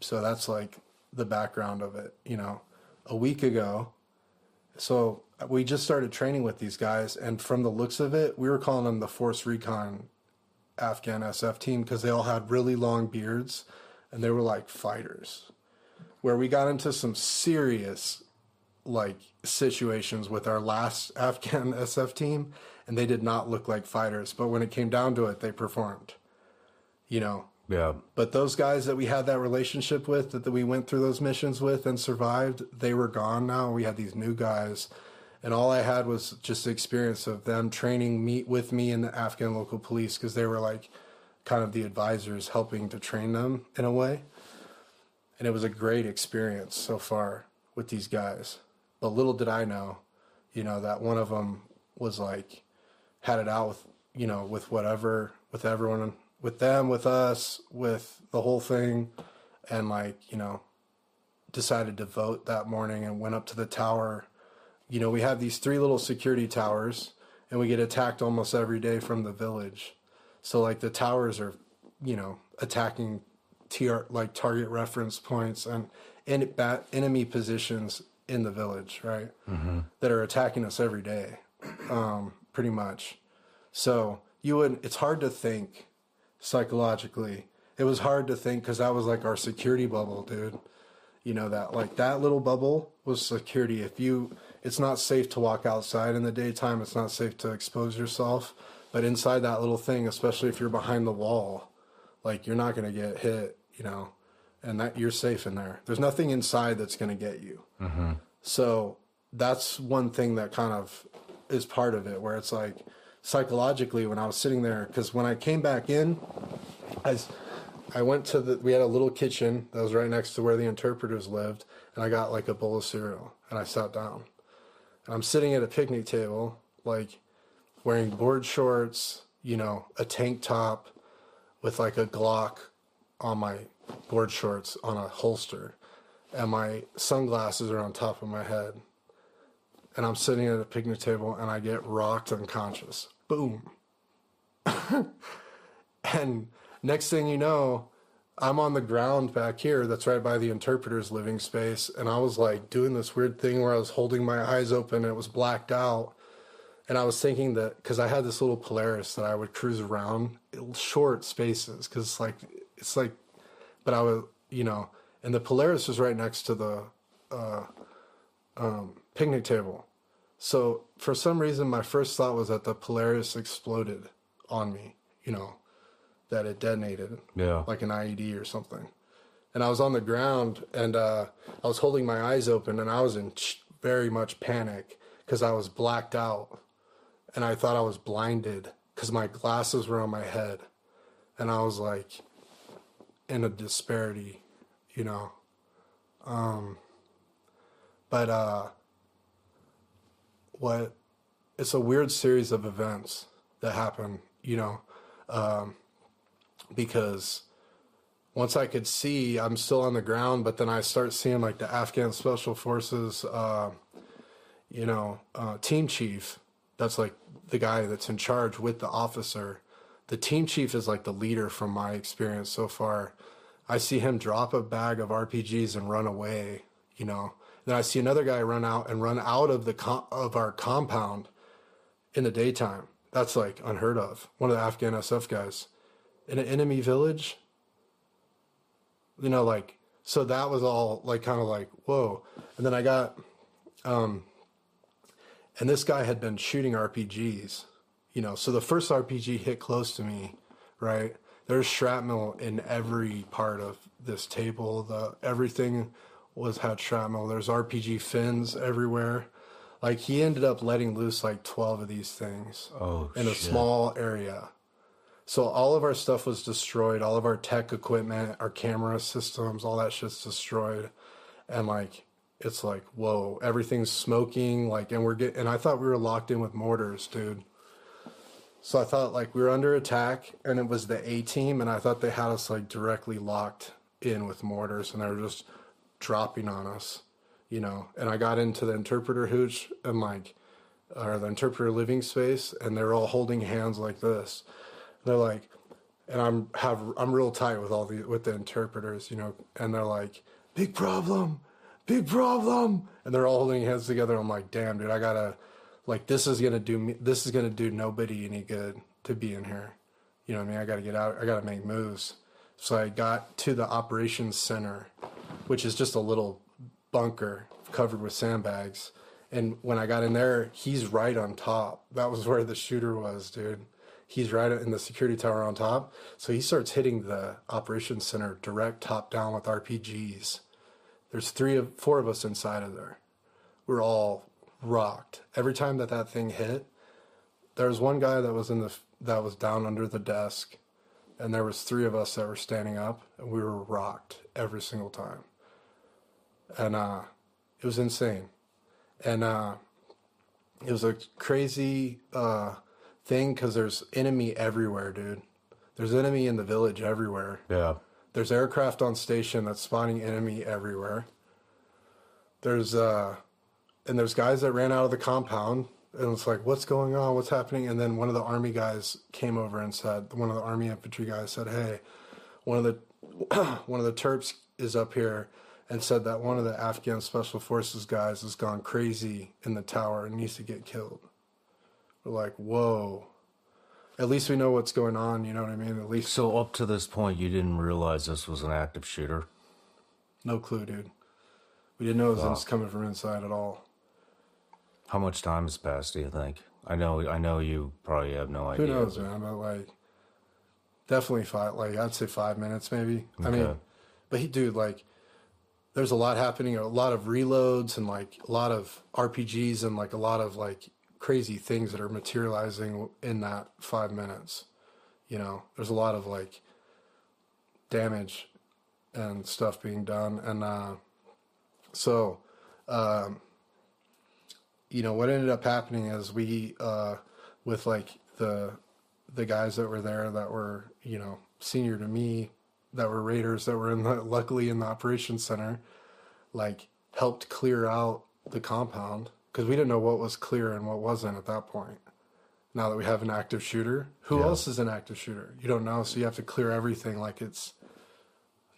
Speaker 6: so that's like the background of it. You know, a week ago, so we just started training with these guys, and from the looks of it, we were calling them the Force Recon Afghan SF team because they all had really long beards, and they were like fighters. Where we got into some serious like situations with our last Afghan SF team, and they did not look like fighters. But when it came down to it, they performed. You know,
Speaker 3: Yeah.
Speaker 6: but those guys that we had that relationship with, that, that we went through those missions with and survived, they were gone now. We had these new guys. And all I had was just the experience of them training me with me and the Afghan local police because they were like kind of the advisors helping to train them in a way. And it was a great experience so far with these guys. But little did I know, you know, that one of them was like, had it out with, you know, with whatever, with everyone, with them, with us, with the whole thing. And like, you know, decided to vote that morning and went up to the tower. You know, we have these three little security towers and we get attacked almost every day from the village. So like the towers are, you know, attacking TR like target reference points and en- bat enemy positions in the village, right? That are attacking us every day, um, pretty much. So you would. It's hard to think psychologically. It was hard to think because that was like our security bubble, dude. You know that like that little bubble was security. If you, it's not safe to walk outside in the daytime. It's not safe to expose yourself. But inside that little thing, especially if you're behind the wall, like you're not gonna get hit. You know, and that you're safe in there. There's nothing inside that's gonna get you. Mm-hmm. So that's one thing that kind of is part of it, where it's like psychologically when I was sitting there, because when I came back in, I, I went to the, we had a little kitchen that was right next to where the interpreters lived, and I got like a bowl of cereal, and I sat down. And I'm sitting at a picnic table, like wearing board shorts, you know, a tank top with like a Glock on my board shorts on a holster and my sunglasses are on top of my head. And I'm sitting at a picnic table and I get rocked unconscious. Boom. and next thing you know, I'm on the ground back here that's right by the interpreter's living space. And I was like doing this weird thing where I was holding my eyes open and it was blacked out. And I was thinking that because I had this little Polaris that I would cruise around short spaces because it's like, it's like, but I would, you know, and the Polaris was right next to the uh, um, picnic table. So for some reason, my first thought was that the Polaris exploded on me, you know, that it detonated
Speaker 3: Yeah.
Speaker 6: like an IED or something. And I was on the ground and uh, I was holding my eyes open and I was in very much panic because I was blacked out and I thought I was blinded because my glasses were on my head. And I was like in a disparity, you know. Um, but uh, what it's a weird series of events that happen, you know, um, because once I could see, I'm still on the ground, but then I start seeing like the Afghan Special Forces, uh, you know, uh, team chief. That's like the guy that's in charge with the officer. The team chief is like the leader from my experience so far. I see him drop a bag of RPGs and run away, you know. Then I see another guy run out and run out of the com- of our compound in the daytime. That's like unheard of. One of the Afghan SF guys in an enemy village. You know, like so that was all like kind of like whoa. And then I got, um, and this guy had been shooting RPGs. You know, so the first RPG hit close to me, right? There's shrapnel in every part of this table. The everything was had shrapnel. There's RPG fins everywhere. Like he ended up letting loose like 12 of these things
Speaker 3: Oh,
Speaker 6: in a
Speaker 3: shit.
Speaker 6: small area. So all of our stuff was destroyed. All of our tech equipment, our camera systems, all that shit's destroyed. And like, it's like, whoa, everything's smoking. Like, and we're getting, and I thought we were locked in with mortars, dude. So I thought like we were under attack and it was the A team. And I thought they had us like directly locked in with mortars and they were just dropping on us, you know. And I got into the interpreter hooch and like, or the interpreter living space and they're all holding hands like this. They're like, and I'm have I'm real tight with all the with the interpreters, you know, and they're like, big problem, big problem, and they're all holding hands together. I'm like, damn, dude, I gotta, like, this is gonna do me, this is gonna do nobody any good to be in here. You know what I mean? I gotta get out. I gotta make moves. So I got to the operations center, which is just a little bunker covered with sandbags. And when I got in there, he's right on top. That was where the shooter was, dude. He's right in the security tower on top. So he starts hitting the operations center direct top down with RPGs. There's three of four of us inside of there. We're all rocked. Every time that that thing hit, there was one guy that was in the that was down under the desk, and there was three of us that were standing up, and we were rocked every single time. And uh, it was insane, and uh, it was a crazy uh, thing because there's enemy everywhere, dude. There's enemy in the village everywhere.
Speaker 3: Yeah.
Speaker 6: There's aircraft on station that's spawning enemy everywhere. There's uh and there's guys that ran out of the compound and it's like what's going on? What's happening? And then one of the army guys came over and said one of the army infantry guys said hey one of the one of the terps is up here and said that one of the afghan special forces guys has gone crazy in the tower and needs to get killed. We're like whoa. At least we know what's going on you know what i mean? At least
Speaker 3: So up to this point, you didn't realize this was an active shooter.
Speaker 6: no clue dude. We didn't know it was coming from inside at all
Speaker 3: How much time has passed? Do you think? I know. I know you probably have no idea.
Speaker 6: Who knows, man? But like, definitely five. Like, I'd say five minutes, maybe. I mean, but he, dude, like, there's a lot happening. A lot of reloads and like a lot of RPGs and like a lot of like crazy things that are materializing in that five minutes. You know, there's a lot of like damage and stuff being done, and uh, so um, you know what ended up happening is we uh with like the the guys that were there that were you know senior to me that were raiders that were in the luckily in the operations center like helped clear out the compound because we didn't know what was clear and what wasn't at that point now that we have an active shooter who
Speaker 3: Yeah.
Speaker 6: else is an active shooter you don't know so you have to clear everything like it's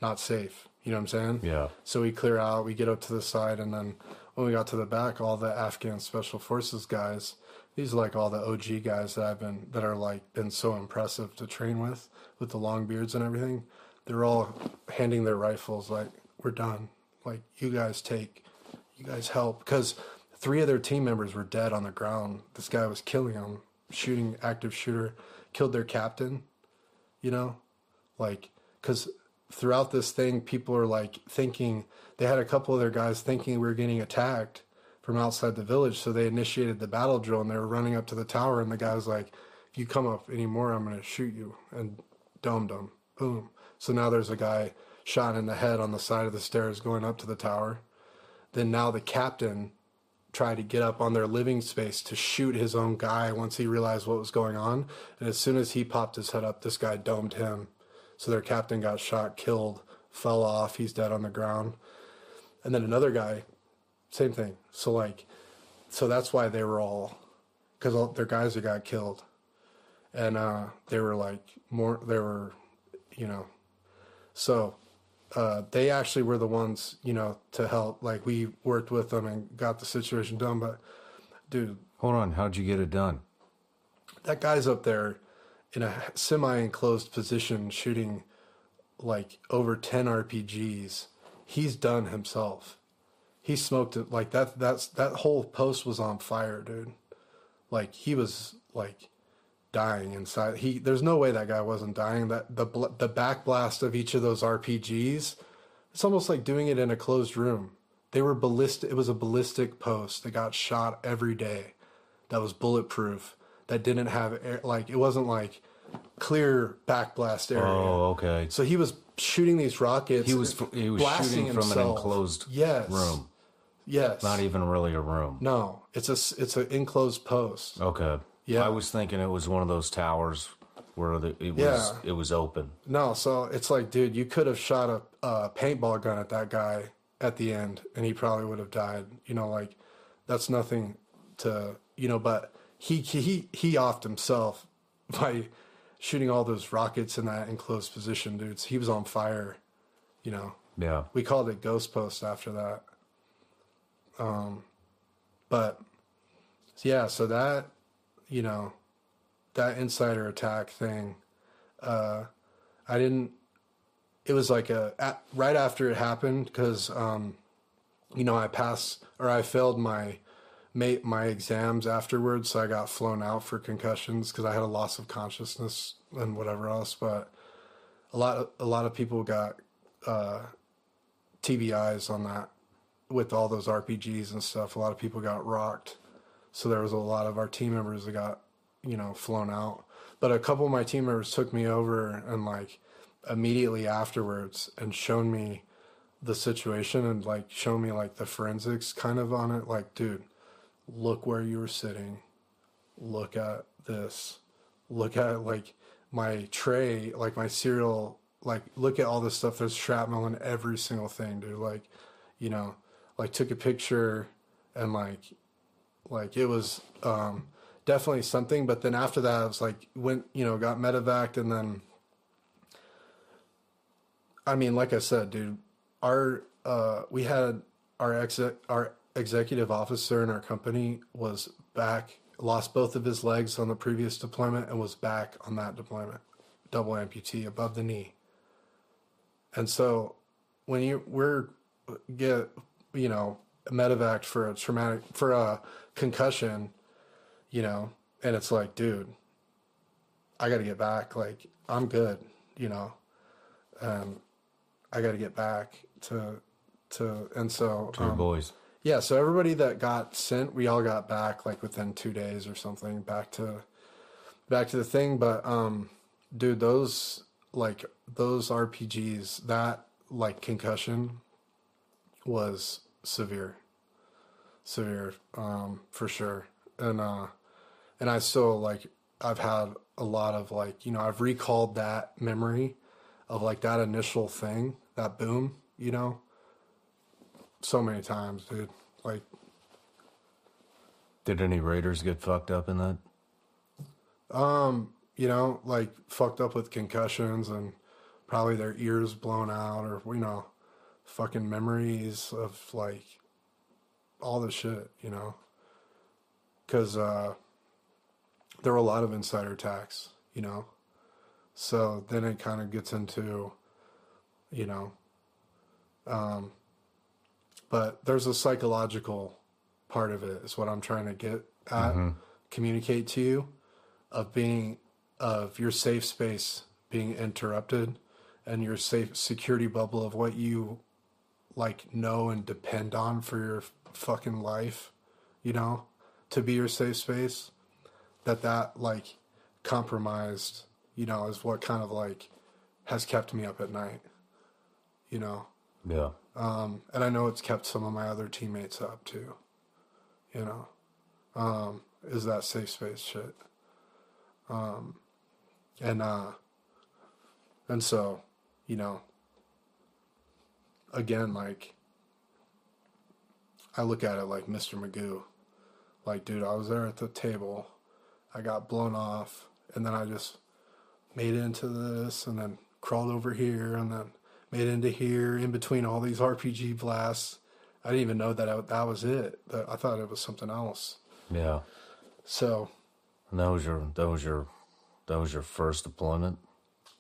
Speaker 6: not safe you know what i'm saying
Speaker 3: Yeah.
Speaker 6: so we clear out, we get up to the side, and then when we got to the back, all the Afghan Special Forces guys, these are like all the OG guys that I've been that are like been so impressive to train with, with the long beards and everything. They're all handing their rifles like, "We're done. Like you guys take, you guys help." Because three of their team members were dead on the ground. This guy was killing them, shooting active shooter, killed their captain. You know, like because throughout this thing people are like thinking they had a couple of their guys thinking we were getting attacked from outside the village so they initiated the battle drill and they were running up to the tower and the guy was like if you come up anymore i'm going to shoot you and domed them boom so now there's a guy shot in the head on the side of the stairs going up to the tower then now the captain tried to get up on their living space to shoot his own guy once he realized what was going on. And as soon as he popped his head up, this guy domed him. So their captain got shot, killed, fell off. He's dead on the ground. And then another guy, same thing. So like, so that's why they were all, because all their guys that got killed, and uh, they were like more. They were, you know, so uh, they actually were the ones, you know, to help. Like we worked with them and got the situation done. But dude,
Speaker 3: Hold on. How'd you get it done?
Speaker 6: that guy's up there in a semi-enclosed position shooting like over 10 RPGs. He's done himself. He smoked it like that that's that whole post was on fire, dude. Like he was like dying inside. He there's no way that guy wasn't dying. That the bl- the backblast of each of those RPGs, it's almost like doing it in a closed room. They were ballistic. It was a ballistic post that got shot every day. That was bulletproof. That didn't have air. Like it wasn't like clear backblast area.
Speaker 3: Oh, okay.
Speaker 6: So he was shooting these rockets.
Speaker 3: He was he was shooting from an enclosed
Speaker 6: yes.
Speaker 3: room,
Speaker 6: Yes.
Speaker 3: not even really a room.
Speaker 6: No, it's a it's an enclosed post.
Speaker 3: Okay.
Speaker 6: Yeah.
Speaker 3: I was thinking it was one of those towers where the, it was
Speaker 6: Yeah.
Speaker 3: it was open.
Speaker 6: No, so it's like, dude, you could have shot a, a paintball gun at that guy at the end, and he probably would have died. You know, like that's nothing to you know. But he he he offed himself by shooting all those rockets in that enclosed position, dudes. He was on fire. You know,
Speaker 3: Yeah.
Speaker 6: we called it Ghost Post after that. Um, but yeah, so that you know, that insider attack thing, uh, I didn't. It was like a at, right after it happened because um, you know, I passed or I failed my my, my exams afterwards, so I got flown out for concussions because I had a loss of consciousness and whatever else. But a lot of, a lot of people got uh, TBIs on that with all those RPGs and stuff. A lot of people got rocked, so there was a lot of our team members that got you know flown out. But a couple of my team members took me over and like immediately afterwards and shown me the situation and like show me like the forensics kind of on it like dude look where you were sitting look at this look at like my tray like my cereal like look at all this stuff. There's shrapnel in every single thing dude. Like you know like took a picture and like like it was um definitely something. But then after that I was like went you know got medevac and then I mean like I said dude our uh, we had our exit our executive officer in our company was back, lost both of his legs on the previous deployment, and was back on that deployment, double amputee above the knee. And so, when you we're get you know medevac for a traumatic for a concussion, you know, and it's like, dude, I got to get back. Like I'm good, you know. Um, I got to get back to to and so
Speaker 3: To
Speaker 6: um,
Speaker 3: boys.
Speaker 6: Yeah, so everybody that got sent, we all got back like within two days or something, back to back to the thing. But um, dude, those like those RPGs, that like concussion was severe, severe um, for sure. And uh, and I still like I've had a lot of like you know I've recalled that memory of like that initial thing, that boom, you know, so many times, dude. Like
Speaker 3: Did any Raiders get fucked up in that?
Speaker 6: Um, you know, like fucked up with concussions and probably their ears blown out or, you know, fucking memories of like all this shit, you know. Because uh, there were a lot of insider attacks, you know. So then it kind of gets into, you know, um, but there's a psychological part of it, is what I'm trying to get at, mm-hmm. communicate to you of being of your safe space being interrupted and your safe security bubble of what you like know and depend on for your fucking life, you know, to be your safe space, that that like compromised, you know, is what kind of like has kept me up at night, you know.
Speaker 3: Yeah.
Speaker 6: Um, and I know it's kept some of my other teammates up too, you know, um, is that safe space shit. Um, and, uh, and so, you know, again, like, I look at it like Mr. Magoo. Like, dude, I was there at the table. I got blown off. And then I just made it into this and then crawled over here and then made into here in between all these RPG blasts. I didn't even know that I, that was it. I thought it was something else.
Speaker 3: Yeah.
Speaker 6: So
Speaker 3: And that was your that was your that was your first deployment?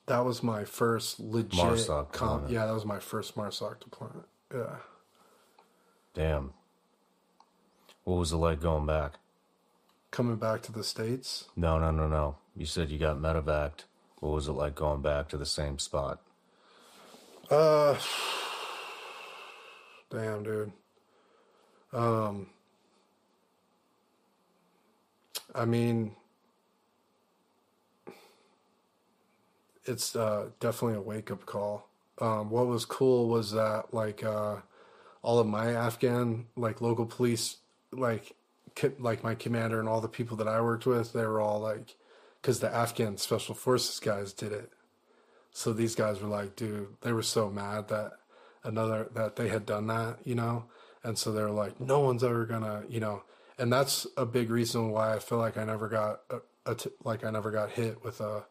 Speaker 6: that was my first legit
Speaker 3: MARSOC
Speaker 6: com-
Speaker 3: deployment.
Speaker 6: Yeah, that was my first MARSOC deployment. Yeah.
Speaker 3: Damn. What was it like going back?
Speaker 6: Coming back to the States.
Speaker 3: No, no, no, no. You said you got medevaced. What was it like going back to the same spot?
Speaker 6: Uh, damn, dude. Um, I mean, it's uh, definitely a wake up call. Um, what was cool was that like uh, all of my Afghan like local police like co- like my commander and all the people that I worked with they were all like because the Afghan special forces guys did it. So these guys were like, dude, they were so mad that another that they had done that, you know, and so they were like, no one's ever gonna, you know, and that's a big reason why I feel like I never got a, a t- like I never got hit with a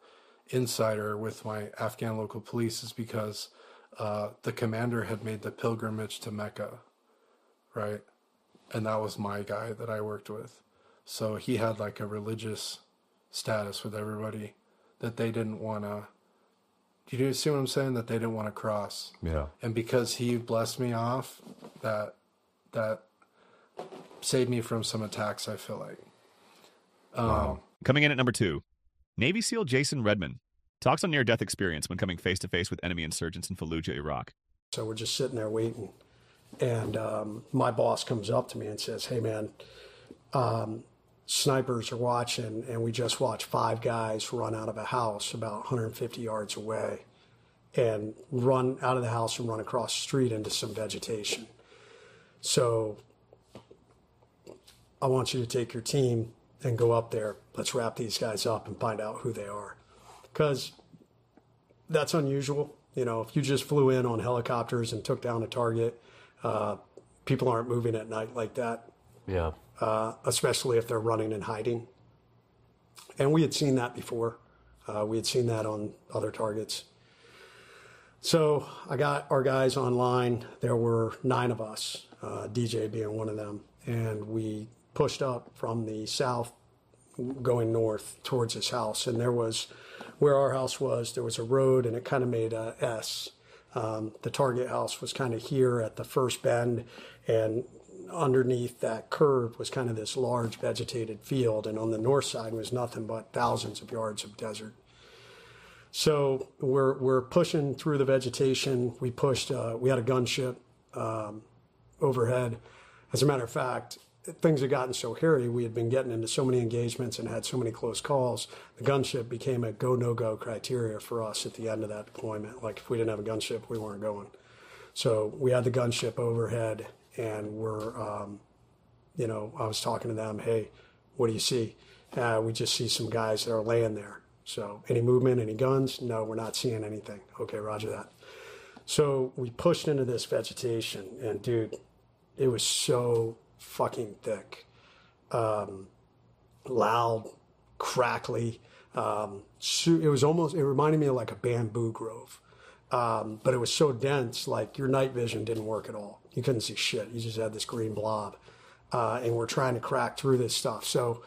Speaker 6: insider with my Afghan local police is because uh, the commander had made the pilgrimage to Mecca, right, and that was my guy that I worked with, so he had like a religious status with everybody that they didn't want to. Do you see what I'm saying? That they didn't want to cross.
Speaker 3: Yeah.
Speaker 6: And because he blessed me off, that that saved me from some attacks. I feel like.
Speaker 2: Um, Coming in at number two, Navy SEAL Jason Redman talks on near-death experience when coming face to face with enemy insurgents in Fallujah, Iraq.
Speaker 7: So we're just sitting there waiting, and um, my boss comes up to me and says, "Hey, man." Um, snipers are watching, and we just watched five guys run out of a house about 150 yards away and run out of the house and run across the street into some vegetation. So I want you to take your team and go up there. Let's wrap these guys up and find out who they are. Because that's unusual. You know, if you just flew in on helicopters and took down a target, uh, people aren't moving at night like that.
Speaker 3: Yeah
Speaker 7: uh, especially if they're running and hiding. And we had seen that before. Uh, we had seen that on other targets. So I got our guys online. There were nine of us, uh, DJ being one of them, and we pushed up from the south, going north towards his house. And there was, where our house was, there was a road, and it kind of made a S. Um, the target house was kind of here at the first bend, and underneath that curve was kind of this large vegetated field, and on the north side was nothing but thousands of yards of desert. So we're we're pushing through the vegetation. We pushed. Uh, we had a gunship um, overhead. As a matter of fact, things had gotten so hairy. We had been getting into so many engagements and had so many close calls. The gunship became a go no go criteria for us at the end of that deployment. Like if we didn't have a gunship, we weren't going. So we had the gunship overhead, and we're, um, you know, I was talking to them, hey, what do you see? Uh, we just see some guys that are laying there. So, any movement, any guns? No, we're not seeing anything. Okay, roger that. So, we pushed into this vegetation, and dude, it was so fucking thick, um, loud, crackly. Um, it was almost, it reminded me of like a bamboo grove. Um, but it was so dense, like your night vision didn't work at all. You couldn't see shit. You just had this green blob. Uh, and we're trying to crack through this stuff. So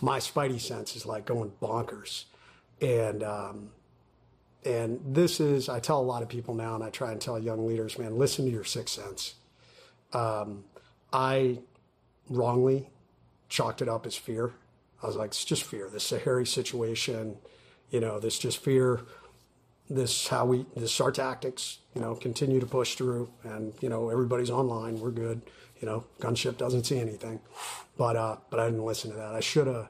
Speaker 7: my spidey sense is like going bonkers. And, um, and this is, I tell a lot of people now, and I try and tell young leaders, man, listen to your sixth sense. Um, I wrongly chalked it up as fear. I was like, it's just fear. This is a hairy situation. You know, this just fear this how we this our tactics you know continue to push through and you know everybody's online we're good. You know gunship doesn't see anything. But uh but i didn't listen to that. I should have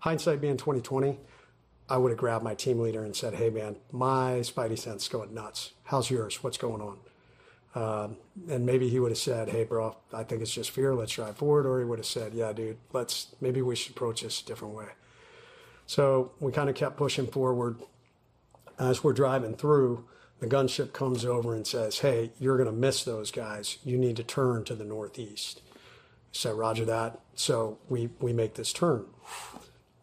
Speaker 7: hindsight being 2020 i would have grabbed my team leader and said hey man my spidey sense going nuts. How's yours? What's going on? Um, and maybe he would have said hey bro i think it's just fear. Let's drive forward. Or he would have said yeah dude let's maybe we should approach this a different way. So we kind of kept pushing forward. As we're driving through, the gunship comes over and says, Hey, you're going to miss those guys. You need to turn to the northeast. So, Roger that. So, we, we make this turn.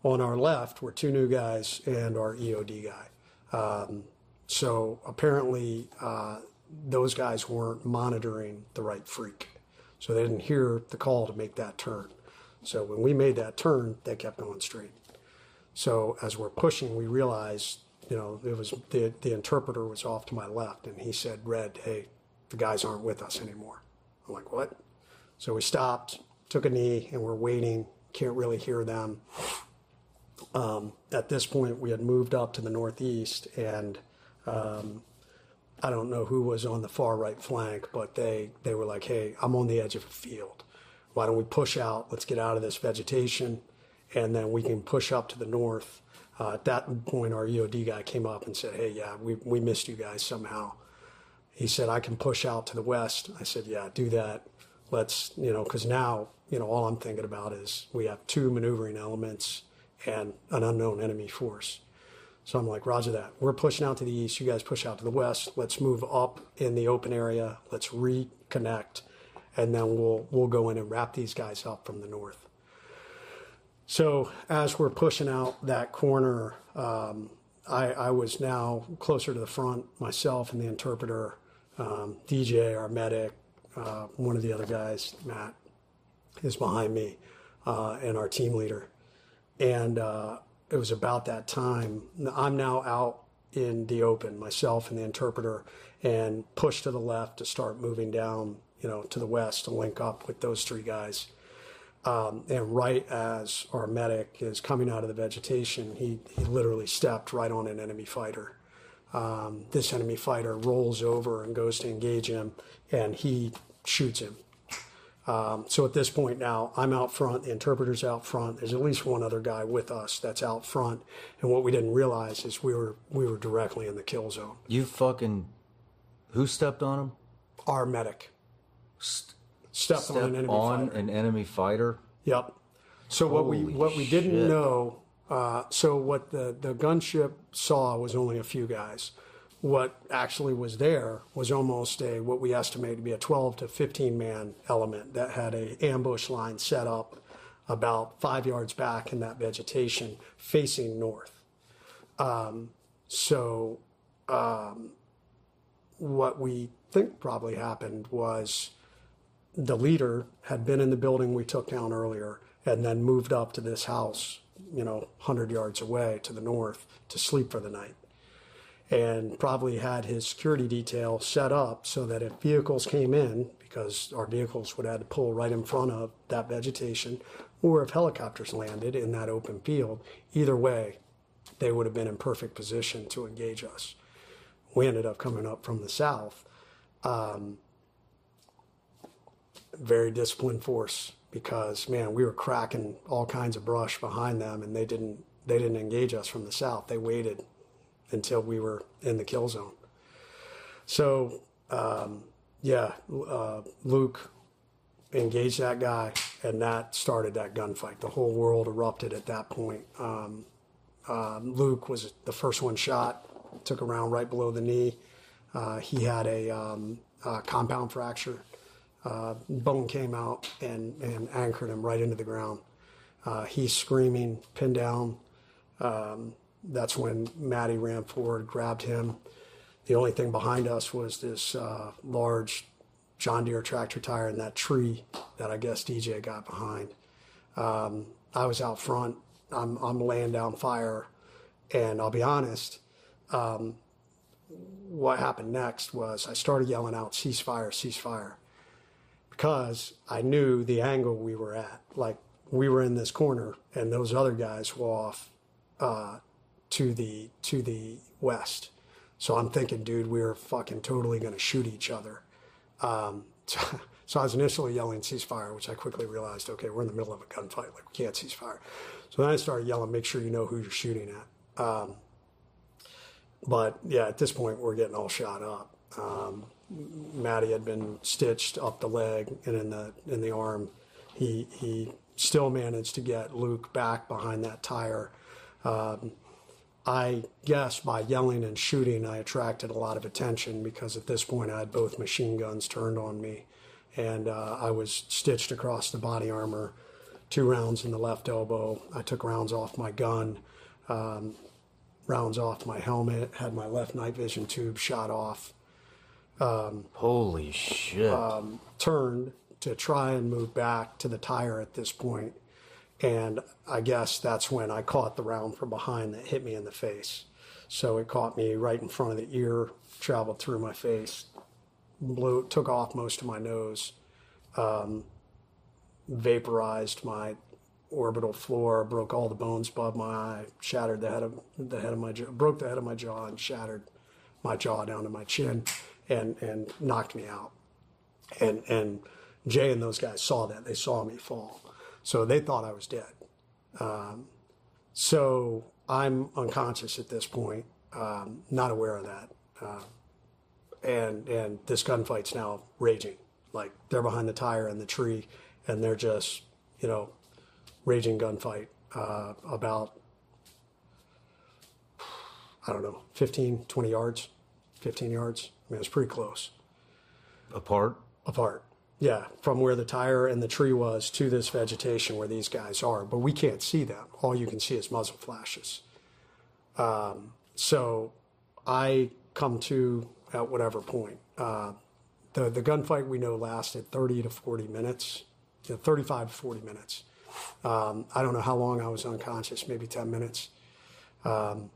Speaker 7: On our left were two new guys and our EOD guy. Um, so, apparently, uh, those guys weren't monitoring the right freq. So, they didn't hear the call to make that turn. So, when we made that turn, they kept going straight. So, as we're pushing, we realized you know, it was the the interpreter was off to my left, and he said, "Red, hey, the guys aren't with us anymore." I'm like, "What?" So we stopped, took a knee, and we're waiting. Can't really hear them. Um, at this point, we had moved up to the northeast, and um, I don't know who was on the far right flank, but they they were like, "Hey, I'm on the edge of a field. Why don't we push out? Let's get out of this vegetation, and then we can push up to the north." Uh, at that point, our EOD guy came up and said, Hey, yeah, we, we missed you guys somehow. He said, I can push out to the west. I said, Yeah, do that. Let's, you know, because now, you know, all I'm thinking about is we have two maneuvering elements and an unknown enemy force. So I'm like, Roger that. We're pushing out to the east. You guys push out to the west. Let's move up in the open area. Let's reconnect, and then we'll we'll go in and wrap these guys up from the north. So as we're pushing out that corner, um, I, I, was now closer to the front myself and the interpreter, um, DJ, our medic, uh, one of the other guys, Matt, is behind me, uh, and our team leader. And uh, it was about that time. I'm now out in the open, myself and the interpreter, and push to the left to start moving down you know, to the west to link up with those three guys. Um, and right as our medic is coming out of the vegetation, he, he literally stepped right on an enemy fighter. Um, this enemy fighter rolls over and goes to engage him, and he shoots him. Um, so at this point now, I'm out front, the interpreter's out front. There's at least one other guy with us that's out front, and what we didn't realize is we were we were directly in the kill zone.
Speaker 3: You fucking. Who stepped on him?
Speaker 7: Our medic
Speaker 3: St-
Speaker 7: stepped on an enemy
Speaker 3: on
Speaker 7: fighter.
Speaker 3: an enemy fighter?
Speaker 7: Yep. So what we what we didn't
Speaker 3: shit.
Speaker 7: know, uh, so what the the gunship saw was only a few guys. What actually was there was almost a what we estimate to be a 12 to 15 man element that had a ambush line set up about five yards back in that vegetation, facing north. Um, so um, what we think probably happened was the leader had been in the building we took down earlier and then moved up to this house, you know, 100 yards away to the north to sleep for the night. And probably had his security detail set up so that if vehicles came in, because our vehicles would have to pull right in front of that vegetation, or if helicopters landed in that open field, either way, they would have been in perfect position to engage us. We ended up coming up from the south um, very disciplined force because man, we were cracking all kinds of brush behind them, and they didn't they didn't engage us from the south. They waited until we were in the kill zone. So um, yeah, uh, Luke engaged that guy, and that started that gunfight. The whole world erupted at that point. Um, um, Luke was the first one shot, took a round right below the knee. Uh, he had a, um, a compound fracture. Uh, bone came out and, and anchored him right into the ground. Uh, he's screaming, pinned down. Um, that's when Maddie ran forward, grabbed him. The only thing behind us was this uh, large John Deere tractor tire and that tree that I guess DJ got behind. Um, I was out front. I'm, I'm laying down fire. And I'll be honest, um, what happened next was I started yelling out, ceasefire, ceasefire because I knew the angle we were at. Like we were in this corner, and those other guys were off uh, to the to the west. So I'm thinking, dude, we are fucking totally going to shoot each other. Um, so, so I was initially yelling ceasefire, which I quickly realized, okay, we're in the middle of a gunfight. Like we can't ceasefire. So then I started yelling, make sure you know who you're shooting at. Um, but yeah, at this point, we're getting all shot up. Um, Matty had been stitched up the leg and in the in the arm. He he still managed to get Luke back behind that tire. Um, I guess by yelling and shooting, I attracted a lot of attention because at this point I had both machine guns turned on me, and uh, I was stitched across the body armor, two rounds in the left elbow. I took rounds off my gun, um, rounds off my helmet, had my left night vision tube shot off
Speaker 3: Holy shit.
Speaker 7: turned to try and move back to the tire at this. And I guess that's when I caught the round from behind that hit me in the face. So it caught me right in front of the ear, traveled through my face, blew, took off most of my nose, um, vaporized my orbital floor, broke all the bones above my eye, shattered the head of the head of my jaw, broke the head of my jaw, and shattered my jaw down to my chin, and and knocked me out and and Jay and those guys saw that. They saw me fall, so they thought I was dead. Um, so I'm unconscious at this point, um, not aware of that, uh, and and this gunfight's now raging. Like they're behind the tire and the tree, and they're just you know raging gunfight uh, about I don't know 15, 20 yards, 15 yards. I mean, it's pretty close
Speaker 3: Apart?
Speaker 7: apart. Yeah, from where the tire and the tree was to this vegetation where these guys are, but we can't see them. All you can see is muzzle flashes. Um, so I come to at whatever point. Uh, the the gunfight we know lasted 30 to 40 minutes, you know, 35 to 40 minutes. Um, I don't know how long I was unconscious, maybe 10 minutes. Um,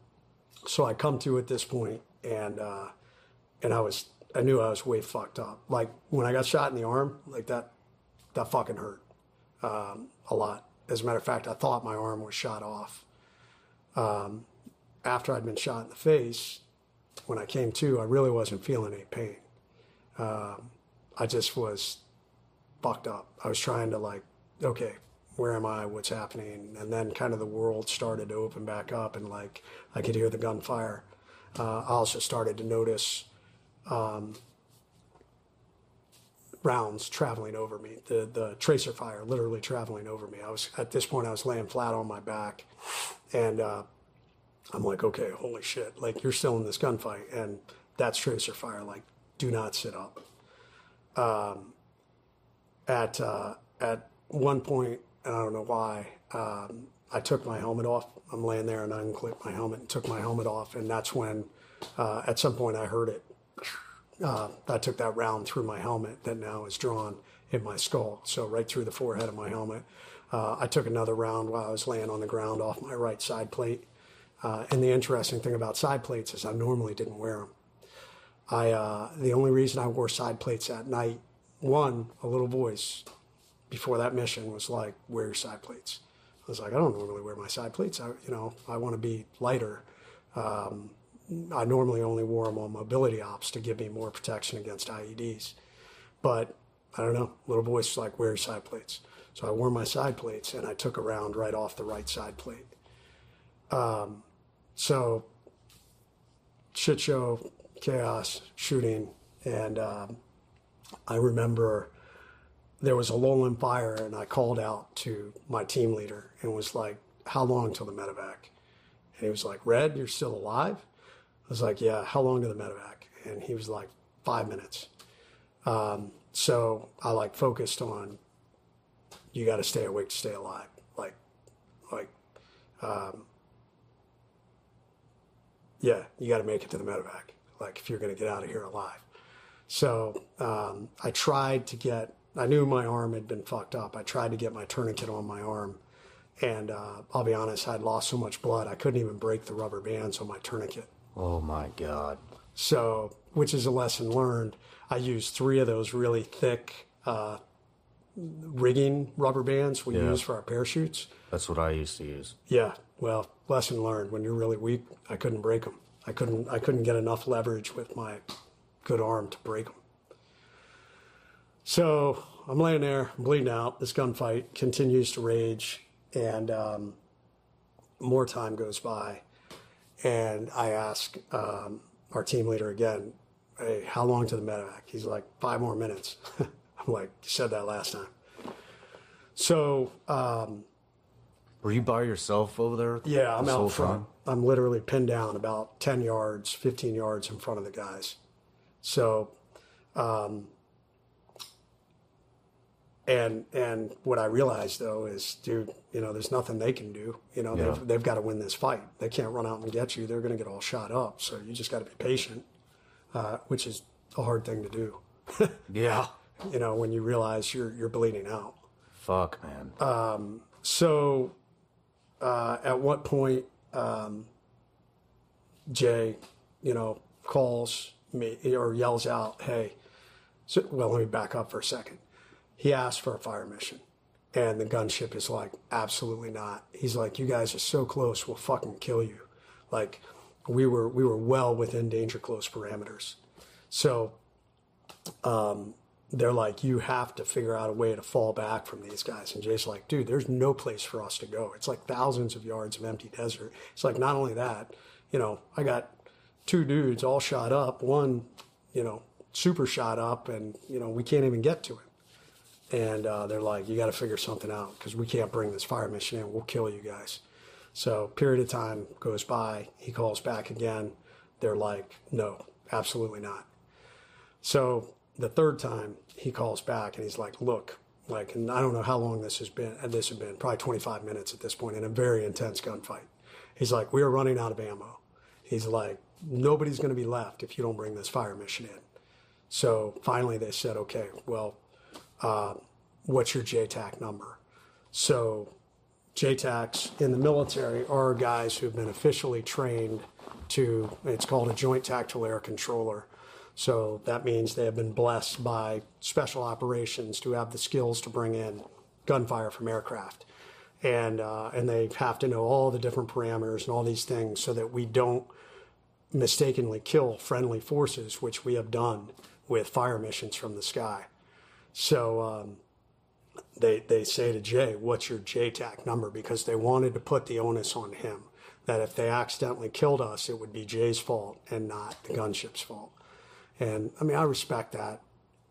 Speaker 7: so I come to at this point, and uh, and I was I knew I was way fucked up. Like when I got shot in the arm, like that, that fucking hurt um, a lot. As a matter of fact, I thought my arm was shot off. Um, after I'd been shot in the face, when I came to, I really wasn't feeling any pain. Um, I just was fucked up. I was trying to like, okay, where am I? What's happening? And then kind of the world started to open back up, and like I could hear the gunfire. Uh, I also started to notice um, rounds traveling over me. The the tracer fire literally traveling over me. I was at this point I was laying flat on my back, and uh, I'm like, okay, holy shit! Like you're still in this gunfight, and that's tracer fire. Like, do not sit up. Um, at uh, at one point, and I don't know why, um, I took my helmet off. I'm laying there and I unclipped my helmet and took my helmet off, and that's when, uh, at some point, I heard it. Uh, I took that round through my helmet that now is drawn in my skull, so right through the forehead of my helmet. Uh, I took another round while I was laying on the ground off my right side plate. Uh, and the interesting thing about side plates is I normally didn't wear them. I uh, the only reason I wore side plates at night, one, a little voice before that mission was like, "Wear your side plates." I was like, I don't normally wear my side plates. I, you know, I want to be lighter. Um, I normally only wore them on mobility ops to give me more protection against IEDs. But I don't know, little was like, wear side plates. So I wore my side plates and I took a round right off the right side plate. Um, so shit show, chaos, shooting. And um, I remember there was a in fire and I called out to my team leader and was like, how long till the medevac? And he was like, Red, you're still alive? I was like, yeah, how long to the medevac? And he was like, five minutes. Um, so I like focused on, you got to stay awake to stay alive. Like, like, um, yeah, you got to make it to the medevac. Like if you're going to get out of here alive. So um, I tried to get. I knew my arm had been fucked up. I tried to get my tourniquet on my arm, and uh, I'll be honest, I'd lost so much blood I couldn't even break the rubber bands on my tourniquet.
Speaker 3: Oh my god.
Speaker 7: So, which is a lesson learned. I used three of those really thick uh, rigging rubber bands we
Speaker 3: Yeah.
Speaker 7: use for our parachutes.
Speaker 3: That's what I used to use.
Speaker 7: Yeah, well, lesson learned. When you're really weak, I couldn't break them. I couldn't. I couldn't get enough leverage with my good arm to break them. So I'm laying there, I'm bleeding out. This gunfight continues to rage, and um, more time goes by. And I ask um, our team leader again, "Hey, how long to the medevac?" He's like, five more minutes." I'm like, "You said that last time." So um,
Speaker 3: Were you by yourself over there?
Speaker 7: yeah, I'm out front.
Speaker 3: time?
Speaker 7: I'm literally pinned down about 10 yards, 15 yards in front of the guys. So, um, and and what I realized though is, dude, you know, there's nothing they can do. You know,
Speaker 3: Yeah.
Speaker 7: they've, they've got to win this fight. They can't run out and get you. They're going to get all shot up. So you just got to be patient, uh, which is a hard thing to do.
Speaker 3: Yeah.
Speaker 7: You know, when you realize you're you're bleeding out.
Speaker 3: Fuck, man. Um.
Speaker 7: So, uh, at what point um, Jay, you know, calls me or yells out, "Hey!" So, well, let me back up for a second. He asked for a fire mission, and the gunship is like, "Absolutely not." He's like, "You guys are so close, we'll fucking kill you." Like, we were we were well within danger close parameters. So, um, they're like, you have to figure out a way to fall back from these guys. And Jay's like, dude, there's no place for us to go. It's like thousands of yards of empty desert. It's like, not only that, you know, I got two dudes all shot up, one, you know, super shot up, and, you know, we can't even get to him. And uh, they're like, you got to figure something out because we can't bring this fire mission in. We'll kill you guys. So, period of time goes by. He calls back again. They're like, no, absolutely not. So the third time he calls back and he's like, look, like, and I don't know how long this has been, and this has been probably 25 minutes at this point in a very intense gunfight. He's like, we are running out of ammo. He's like, nobody's going to be left if you don't bring this fire mission in. So finally they said, okay, well, uh, what's your JTAC number? So JTACs in the military are guys who've been officially trained to, it's called a Joint Tactical Air Controller. So that means they have been blessed by special operations to have the skills to bring in gunfire from aircraft. And, uh, and they have to know all the different parameters and all these things so that we don't mistakenly kill friendly forces, which we have done with fire missions from the sky. So um, they, they say to Jay, What's your JTAC number? Because they wanted to put the onus on him that if they accidentally killed us, it would be Jay's fault and not the gunship's fault. And I mean, I respect that.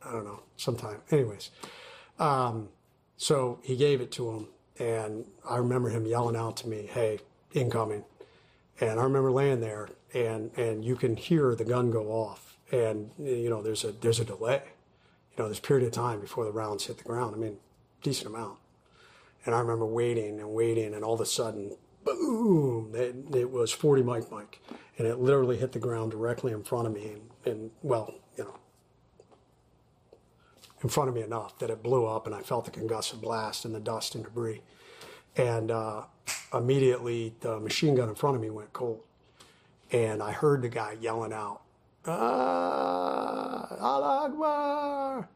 Speaker 7: I don't know, sometime. Anyways, um, so he gave it to him. And I remember him yelling out to me, Hey, incoming. And I remember laying there and, and you can hear the gun go off. And, you know, there's a, there's a delay. You know, a period of time before the rounds hit the ground. I mean, decent amount. And I remember waiting and waiting, and all of a sudden, boom, it, it was 40 Mike Mike. And it literally hit the ground directly in front of me. And, and, well, you know, in front of me enough that it blew up, and I felt the concussive blast and the dust and debris. And uh, immediately, the machine gun in front of me went cold. And I heard the guy yelling out, ah, Allah Akbar.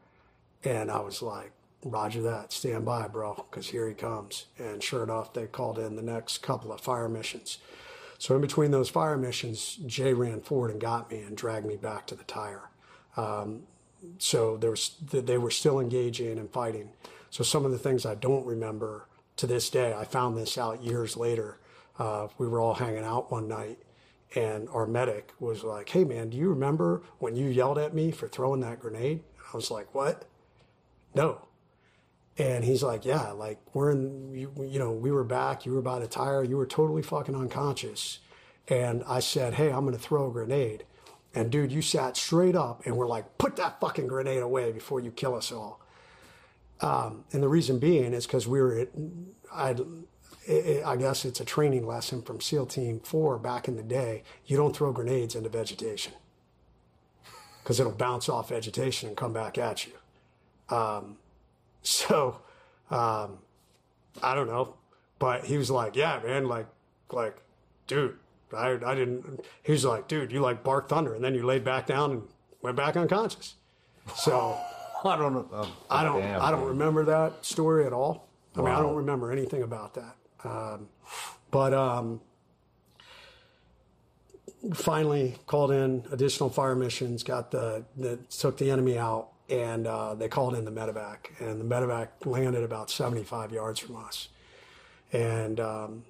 Speaker 7: And I was like, Roger that. Stand by, bro, because here he comes. And sure enough, they called in the next couple of fire missions. So in between those fire missions, Jay ran forward and got me and dragged me back to the tire. Um, so there was, they were still engaging and fighting. So some of the things I don't remember to this day, I found this out years later. Uh, we were all hanging out one night, and our medic was like, "Hey man, do you remember when you yelled at me for throwing that grenade?" I was like, "What?" No. And he's like, yeah, like we're in, you, you know, we were back, you were about to tire, you were totally fucking unconscious. And I said, hey, I'm going to throw a grenade. And dude, you sat straight up and were like, put that fucking grenade away before you kill us all. Um, and the reason being is because we were, I, I guess it's a training lesson from SEAL Team 4 back in the day. You don't throw grenades into vegetation because it'll bounce off vegetation and come back at you. Um, so, um, I don't know, but he was like, yeah, man, like, like, dude, I, I didn't, he was like, dude, you like bark thunder. And then you laid back down and went back unconscious. So
Speaker 3: I don't know. Oh,
Speaker 7: I don't,
Speaker 3: damn,
Speaker 7: I don't
Speaker 3: dude.
Speaker 7: remember that story at all. I mean, I don't remember anything about that. Um, but, um, finally called in additional fire missions, got the, the took the enemy out, and uh, they called in the medevac, and the medevac landed about 75 yards from us, and um,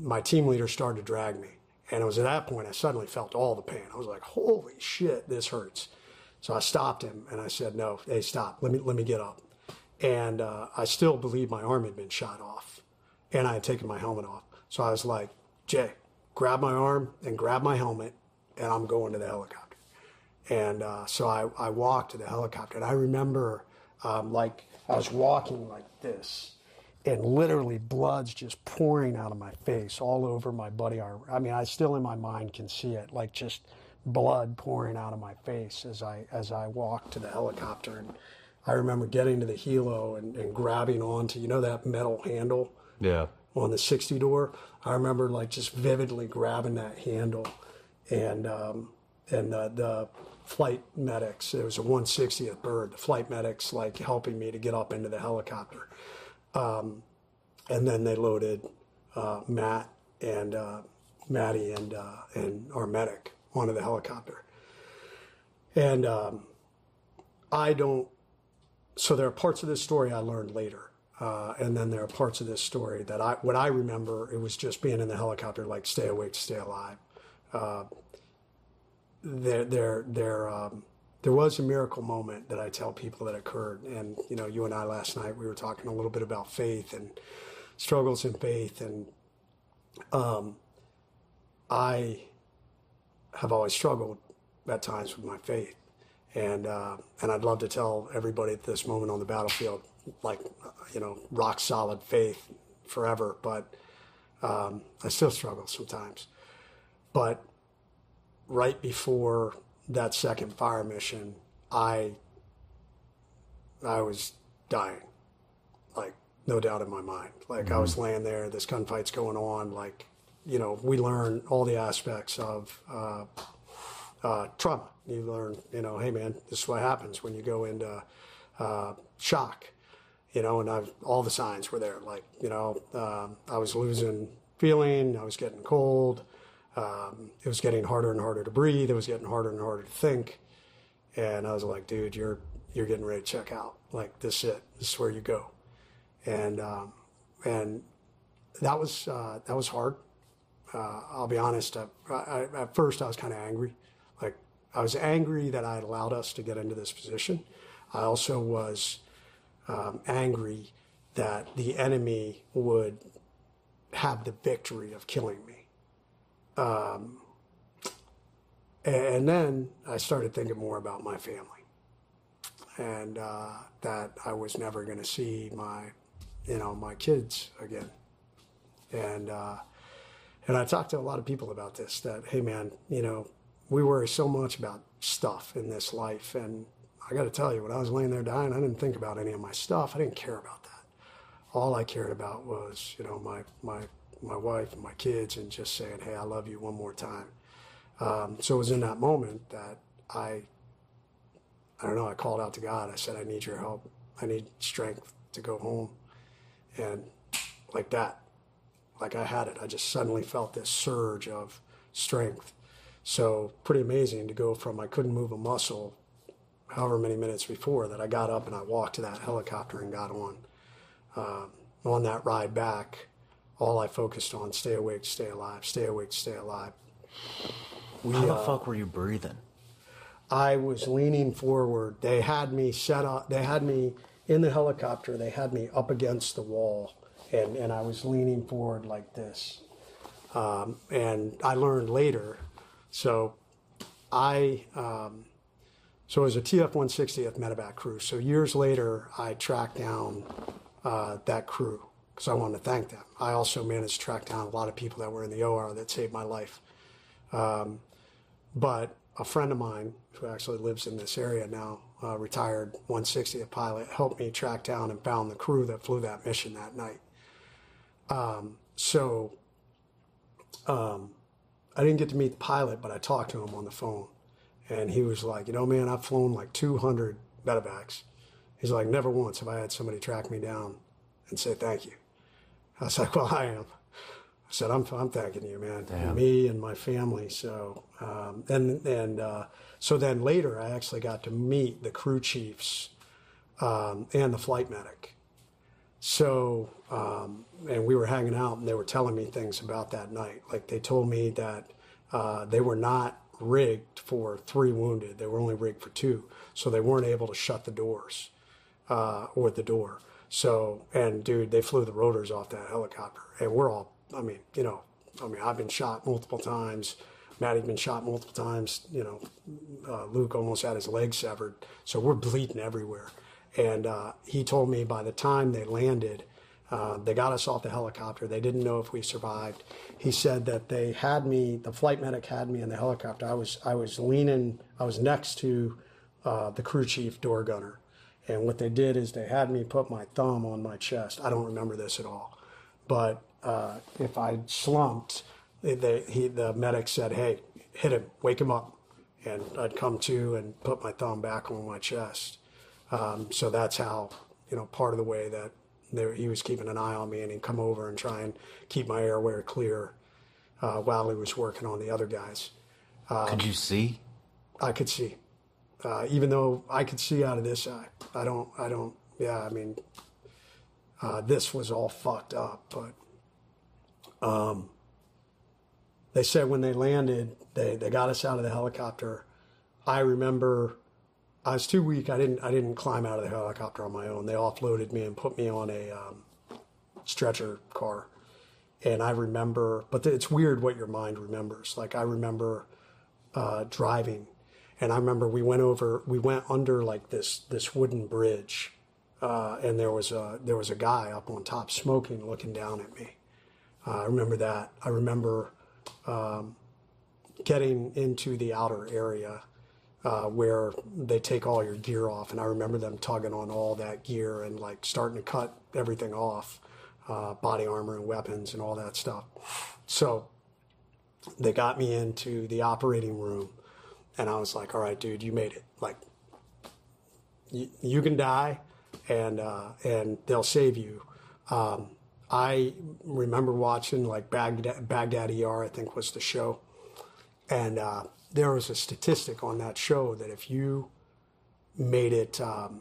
Speaker 7: my team leader started to drag me, and it was at that point I suddenly felt all the pain. I was like, "Holy shit, this hurts!" So I stopped him and I said, "No, hey, stop. Let me let me get up." And uh, I still believe my arm had been shot off, and I had taken my helmet off. So I was like, "Jay, grab my arm and grab my helmet, and I'm going to the helicopter." And uh, so I, I walked to the helicopter, and I remember um, like I was walking like this, and literally blood's just pouring out of my face, all over my body armor. I mean, I still in my mind can see it, like just blood pouring out of my face as I as I walked to the helicopter. And I remember getting to the helo and, and grabbing onto you know that metal handle
Speaker 3: Yeah.
Speaker 7: on the 60 door. I remember like just vividly grabbing that handle and um, and the, the flight medics. It was a 160th bird. The flight medics like helping me to get up into the helicopter, um, and then they loaded uh, Matt and uh, Maddie and uh, and our medic onto the helicopter, and um, I don't so there are parts of this story I learned later, uh, and then there are parts of this story that I, what I remember, it was just being in the helicopter, like stay awake, stay alive. Uh, there, there, there, um, there was a miracle moment that I tell people that occurred, and you know, you and I last night we were talking a little bit about faith and struggles in faith, and um, I have always struggled at times with my faith. And uh, and I'd love to tell everybody at this moment on the battlefield, like you know, rock solid faith forever. But um, I still struggle sometimes. But right before that second fire mission, I I was dying, like no doubt in my mind. Like I was laying there, this gunfight's going on. Like you know, we learn all the aspects of. Uh, uh, trauma. You learn, you know, hey man, this is what happens when you go into uh, shock. You know, and I've, all the signs were there. Like, you know, um, I was losing feeling. I was getting cold. Um, it was getting harder and harder to breathe. It was getting harder and harder to think. And I was like, dude, you're you're getting ready to check out. Like this is it. This is where you go. And um, and that was uh, that was hard. Uh, I'll be honest. I, I, at first, I was kind of angry. Like I was angry that I allowed us to get into this position. I also was um, angry that the enemy would have the victory of killing me. Um, and then I started thinking more about my family and uh, that I was never going to see my, you know, my kids again. And, uh, and I talked to a lot of people about this that, hey, man, you know, we worry so much about stuff in this life. And I got to tell you, when I was laying there dying, I didn't think about any of my stuff. I didn't care about that. All I cared about was, you know, my, my, my wife and my kids and just saying, hey, I love you one more time. Um, so it was in that moment that I, I don't know, I called out to God. I said, I need your help. I need strength to go home. And like that, like I had it. I just suddenly felt this surge of strength. So pretty amazing to go from I couldn't move a muscle however many minutes before that I got up and I walked to that helicopter and got on. Um, on that ride back, all I focused on, stay awake, stay alive, stay awake, stay alive.
Speaker 3: We, How the uh, fuck were you breathing?
Speaker 7: I was leaning forward. They had me set up, they had me in the helicopter, they had me up against the wall, and, and I was leaning forward like this. Um, and I learned later, so I, um, so it was a TF 160th medevac crew. So years later, I tracked down uh, that crew because I wanted to thank them. I also managed to track down a lot of people that were in the OR that saved my life. Um, but a friend of mine who actually lives in this area now, uh, retired 160th pilot, helped me track down and found the crew that flew that mission that night. Um, so um, I didn't get to meet the pilot, but I talked to him on the phone. And he was like, you know, man, I've flown like 200 medevacs. He's like, never once have I had somebody track me down and say thank you. I was like, well, I am. I said, I'm, I'm thanking you, man, me and my family. So, um, and, and, uh, so then later I actually got to meet the crew chiefs, um, and the flight medic. So, um, and we were hanging out and they were telling me things about that night. Like they told me that, uh, they were not rigged for three wounded. They were only rigged for two. So they weren't able to shut the doors, uh, or the door. So, and dude, they flew the rotors off that helicopter, and we're all, I mean, you know, I mean, I've been shot multiple times. Mattie's been shot multiple times. You know, uh, Luke almost had his leg severed. So we're bleeding everywhere. And uh, he told me by the time they landed, uh, they got us off the helicopter. They didn't know if we survived. He said that they had me, the flight medic had me in the helicopter. I was, I was leaning, I was next to uh, the crew chief door gunner. And what they did is they had me put my thumb on my chest. I don't remember this at all. But uh, if I slumped, they, he, the medic said, hey, hit him, wake him up. And I'd come to and put my thumb back on my chest. Um, so that's how, you know, part of the way that there, he was keeping an eye on me and he'd come over and try and keep my airway clear uh, while he was working on the other guys.
Speaker 3: Um, could you see?
Speaker 7: I could see uh, even though I could see out of this eye. I don't, I don't, yeah, I mean, uh, this was all fucked up, but um, they said when they landed, they, they got us out of the helicopter. I remember I was too weak. I didn't, I didn't climb out of the helicopter on my own. They offloaded me and put me on a um, stretcher car. And I remember, but it's weird what your mind remembers. Like I remember uh, driving and I remember we went over, we went under like this this wooden bridge, uh, and there was a there was a guy up on top smoking, looking down at me. Uh, I remember that. I remember um, getting into the outer area uh, where they take all your gear off, and I remember them tugging on all that gear and like starting to cut everything off, uh, body armor and weapons and all that stuff. So they got me into the operating room And I was like, all right, dude, you made it. Like, you, can die, and uh, and they'll save you. Um, I remember watching like Baghdad, Baghdad ER, I think was the show, and uh, there was a statistic on that show that if you made it, um,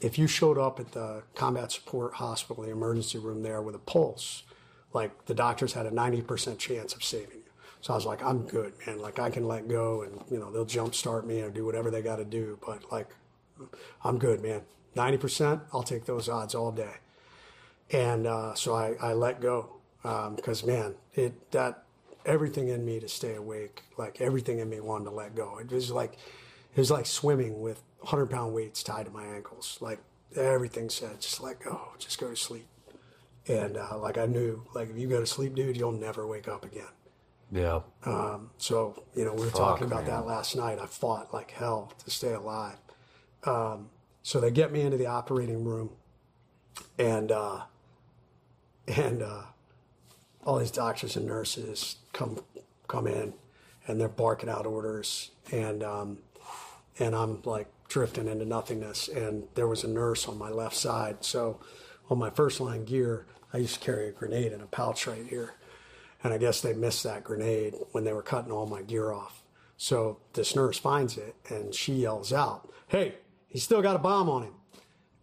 Speaker 7: if you showed up at the combat support hospital, the emergency room there with a pulse, like the doctors had a 90% chance of saving you. So I was like, I'm good, man. Like I can let go and, you know, they'll jumpstart me or do whatever they got to do. But like, I'm good, man. 90%, I'll take those odds all day. And uh, so I, I let go because, um, man, it that everything in me to stay awake, like everything in me wanted to let go. It was like, it was like swimming with 100 pound weights tied to my ankles. Like everything said, just let go, just go to sleep. And uh, like I knew, like if you go to sleep, dude, you'll never wake up again.
Speaker 3: Yeah.
Speaker 7: Um, so you know, we were
Speaker 3: Fuck,
Speaker 7: talking about
Speaker 3: man.
Speaker 7: that last night. I fought like hell to stay alive. Um, so they get me into the operating room, and uh, and uh, all these doctors and nurses come come in, and they're barking out orders, and um, and I'm like drifting into nothingness. And there was a nurse on my left side, so on my first line gear, I used to carry a grenade in a pouch right here. And I guess they missed that grenade when they were cutting all my gear off. So this nurse finds it and she yells out, Hey, he's still got a bomb on him.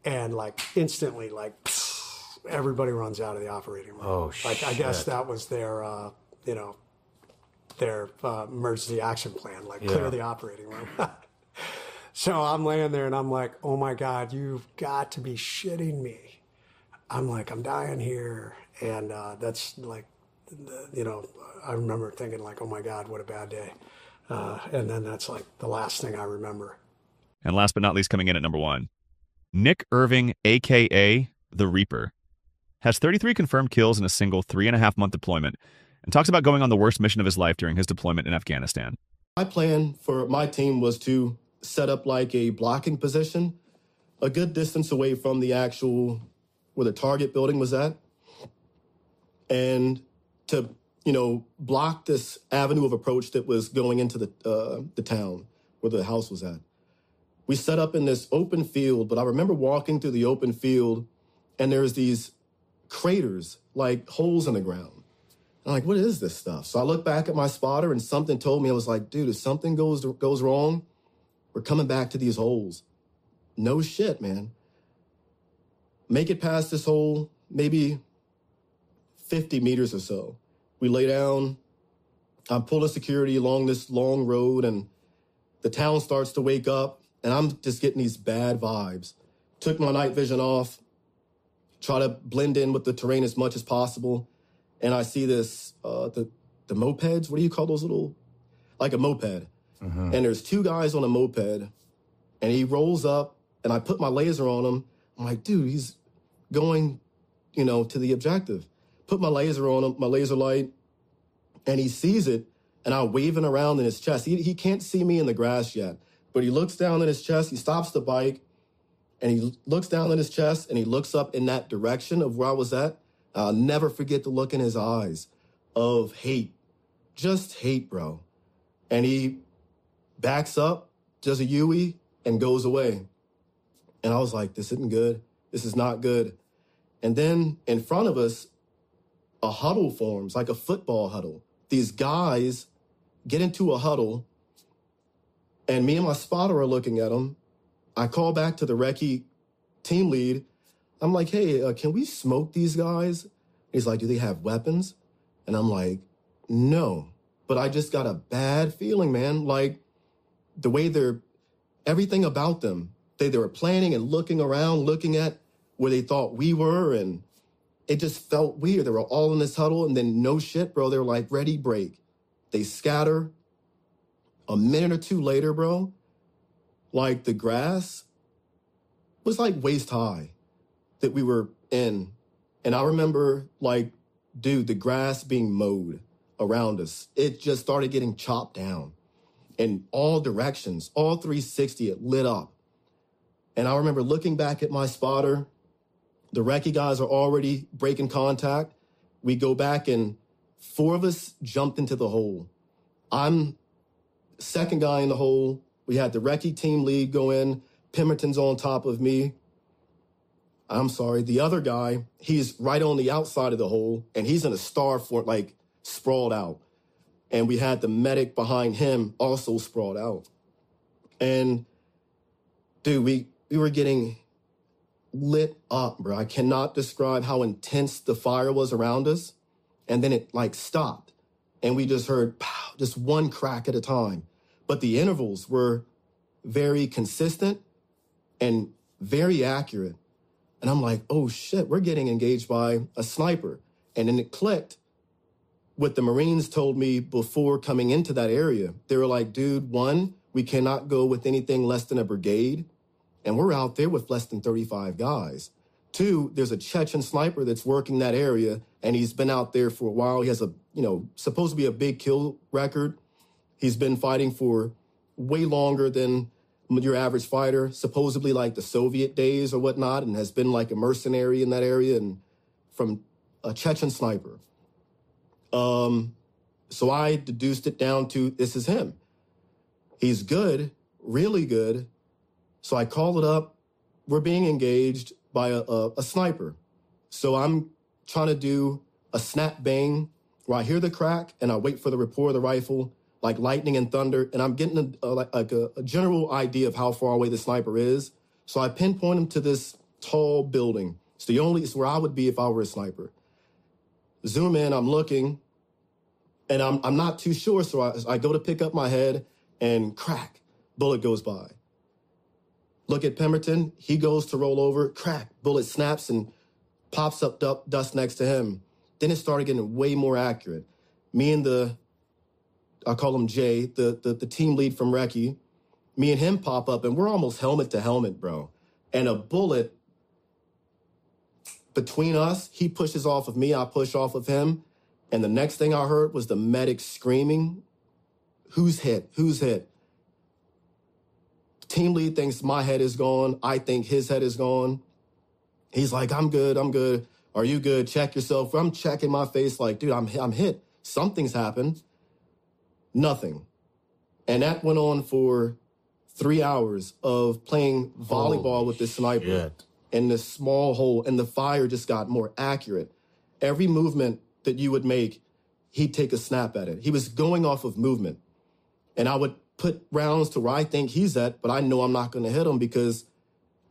Speaker 7: And like instantly, like everybody runs out of the operating room.
Speaker 3: Oh,
Speaker 7: Like I guess that was their, uh, you know, their uh, emergency action plan, like clear the operating room. so I'm laying there and I'm like, oh my God, you've got to be shitting me. I'm like, I'm dying here. And uh, that's like, you know, I remember thinking like, oh my God, what a bad day. Uh, and then that's like the last thing I remember.
Speaker 2: And last but not least, coming in at number one, Nick Irving, aka the Reaper, has 33 confirmed kills in a single three and a half month deployment, and talks about going on the worst mission of his life during his deployment in Afghanistan.
Speaker 1: My plan for my team was to set up like a blocking position a good distance away from the actual where the target building was at and to you know block this avenue of approach that was going into the uh, the town where the house was at we set up in this open field but i remember walking through the open field and there's these craters like holes in the ground I'm like, what is this stuff? So I look back at my spotter and something told me, I was like, dude, if something goes goes wrong, we're coming back to these holes. No shit, man. Make it past this hole, maybe 50 meters or so. We lay down. I'm pulling security along this long road, and the town starts to wake up, and I'm just getting these bad vibes. Took my night vision off, try to blend in with the terrain as much as possible and I see this uh, the the mopeds. What do you call those little like a moped? And there's two guys on a moped, and he rolls up, and I put my laser on him. I'm like, dude, he's going, you know, to the objective. Put my laser on him, my laser light, and he sees it, and I'm waving around in his chest. He he can't see me in the grass yet, but he looks down in his chest. He stops the bike, and he looks down in his chest, and he looks up in that direction of where I was at. I'll never forget the look in his eyes of hate, just hate, bro. And he backs up, does a Yui, and goes away. And I was like, this isn't good. This is not good. And then in front of us, a huddle forms, like a football huddle. These guys get into a huddle, and me and my spotter are looking at them. I call back to the recce team lead. I'm like, hey, uh, can we smoke these guys? He's like, do they have weapons? And I'm like, no. But I just got a bad feeling, man. Like the way they're, everything about them, they, they were planning and looking around, looking at where they thought we were. And it just felt weird. They were all in this huddle. And then no shit, bro. They were like, ready, break. They scatter. A minute or two later, bro, like the grass was like waist high that we were in. And I remember, like, dude, the grass being mowed around us. It just started getting chopped down in all directions, all 360, it lit up. And I remember looking back at my spotter. The recce guys are already breaking contact. We go back, and four of us jumped into the hole. I'm second guy in the hole. We had the Recce team lead go in. Pemberton's on top of me. I'm sorry, the other guy, he's right on the outside of the hole and he's in a star for like sprawled out. And we had the medic behind him also sprawled out. And dude, we we were getting lit up, bro. I cannot describe how intense the fire was around us. And then it like stopped. And we just heard pow, just one crack at a time. But the intervals were very consistent and very accurate. And I'm like, oh shit, we're getting engaged by a sniper. And then it clicked what the Marines told me before coming into that area. They were like, dude, one, we cannot go with anything less than a brigade. And we're out there with less than 35 guys. Two, there's a Chechen sniper that's working that area and he's been out there for a while. He has a, you know, supposed to be a big kill record. He's been fighting for way longer than your average fighter, supposedly like the Soviet days or whatnot, and has been like a mercenary in that area and from a Chechen sniper. Um, so I deduced it down to this is him. He's good, really good. So I call it up. We're being engaged by a, a, a sniper. So I'm trying to do a snap bang where I hear the crack and I wait for the report of the rifle like lightning and thunder, and I'm getting a, like a, a general idea of how far away the sniper is. So I pinpoint him to this tall building. It's the only, it's where I would be if I were a sniper. Zoom in, I'm looking, and I'm, I'm not too sure. So I, I go to pick up my head, and crack, bullet goes by. Look at Pemberton, he goes to roll over, crack, bullet snaps and pops up dust next to him. Then it started getting way more accurate. Me and the I call him Jay, the, the, the team lead from Recce. Me and him pop up, and we're almost helmet to helmet, bro. And a bullet between us, he pushes off of me, I push off of him. And the next thing I heard was the medic screaming, Who's hit? Who's hit? Team lead thinks my head is gone. I think his head is gone. He's like, I'm good. I'm good. Are you good? Check yourself. I'm checking my face like, dude, I'm, I'm hit. Something's happened. Nothing. And that went on for three hours of playing volleyball Holy with this sniper shit. in this small hole, and the fire just got more accurate. Every movement that you would make, he'd take a snap at it. He was going off of movement. And I would put rounds to where I think he's at, but I know I'm not going to hit him because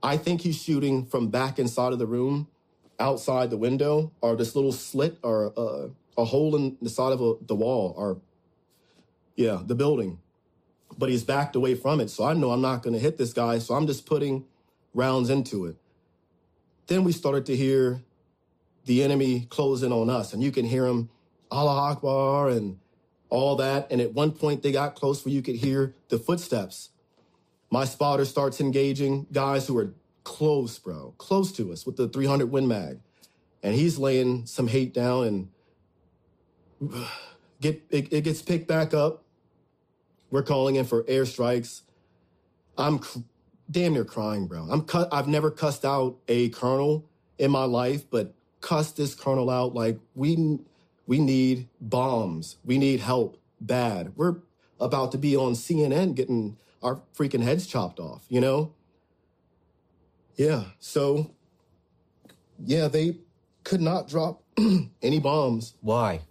Speaker 1: I think he's shooting from back inside of the room, outside the window, or this little slit or uh, a hole in the side of a, the wall, or yeah, the building. But he's backed away from it. So I know I'm not going to hit this guy. So I'm just putting rounds into it. Then we started to hear the enemy closing on us. And you can hear him, Allah Akbar, and all that. And at one point, they got close where you could hear the footsteps. My spotter starts engaging guys who are close, bro, close to us with the 300 Win Mag. And he's laying some hate down and get it, it gets picked back up. We're calling in for airstrikes. I'm cr- damn near crying, bro. I'm cut. I've never cussed out a colonel in my life, but cuss this colonel out like we we need bombs. We need help bad. We're about to be on CNN getting our freaking heads chopped off, you know? Yeah. So yeah, they could not drop any bombs.
Speaker 3: Why?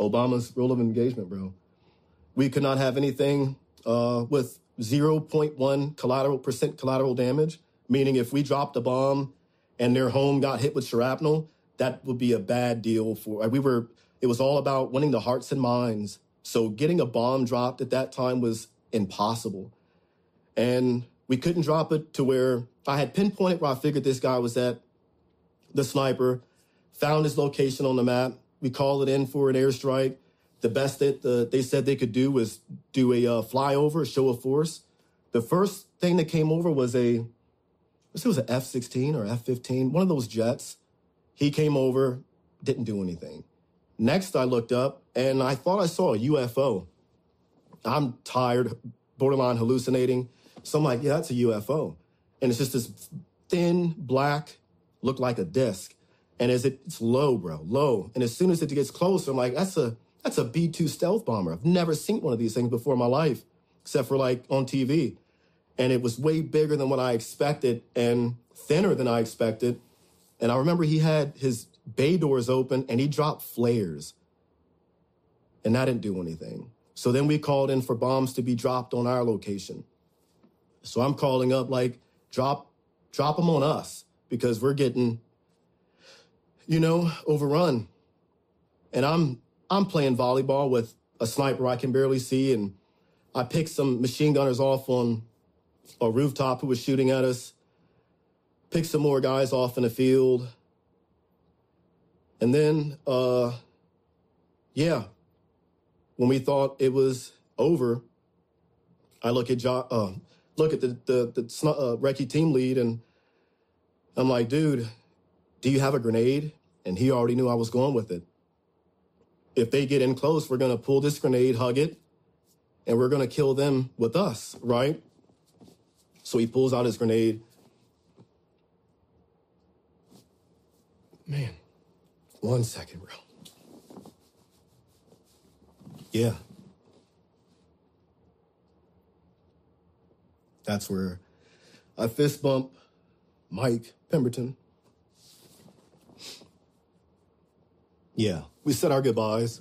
Speaker 1: Obama's rule of engagement, bro. We could not have anything uh, with 0.1 collateral percent collateral damage, meaning if we dropped a bomb and their home got hit with shrapnel, that would be a bad deal for. We were. It was all about winning the hearts and minds. So getting a bomb dropped at that time was impossible, and we couldn't drop it to where I had pinpointed where I figured this guy was at. The sniper found his location on the map we called it in for an airstrike. The best that the, they said they could do was do a uh, flyover, show of force. The first thing that came over was a, it was an F 16 or F 15, one of those jets. He came over, didn't do anything. Next, I looked up and I thought I saw a UFO. I'm tired, borderline hallucinating. So I'm like, yeah, that's a UFO. And it's just this thin, black, looked like a disc. And as it, it's low, bro, low. And as soon as it gets closer, I'm like, that's a That's a B 2 stealth bomber. I've never seen one of these things before in my life, except for like on TV. And it was way bigger than what I expected and thinner than I expected. And I remember he had his bay doors open and he dropped flares. And that didn't do anything. So then we called in for bombs to be dropped on our location. So I'm calling up like, drop, drop them on us because we're getting, you know, overrun. And I'm, I'm playing volleyball with a sniper I can barely see. And I picked some machine gunners off on a rooftop who was shooting at us. Picked some more guys off in the field. And then, uh, yeah, when we thought it was over, I look at jo- uh, look at the the, the uh, recce team lead, and I'm like, dude, do you have a grenade? And he already knew I was going with it. If they get in close, we're gonna pull this grenade, hug it, and we're gonna kill them with us, right? So he pulls out his grenade. Man, one second, bro. Yeah. That's where I fist bump Mike Pemberton. Yeah, we said our goodbyes.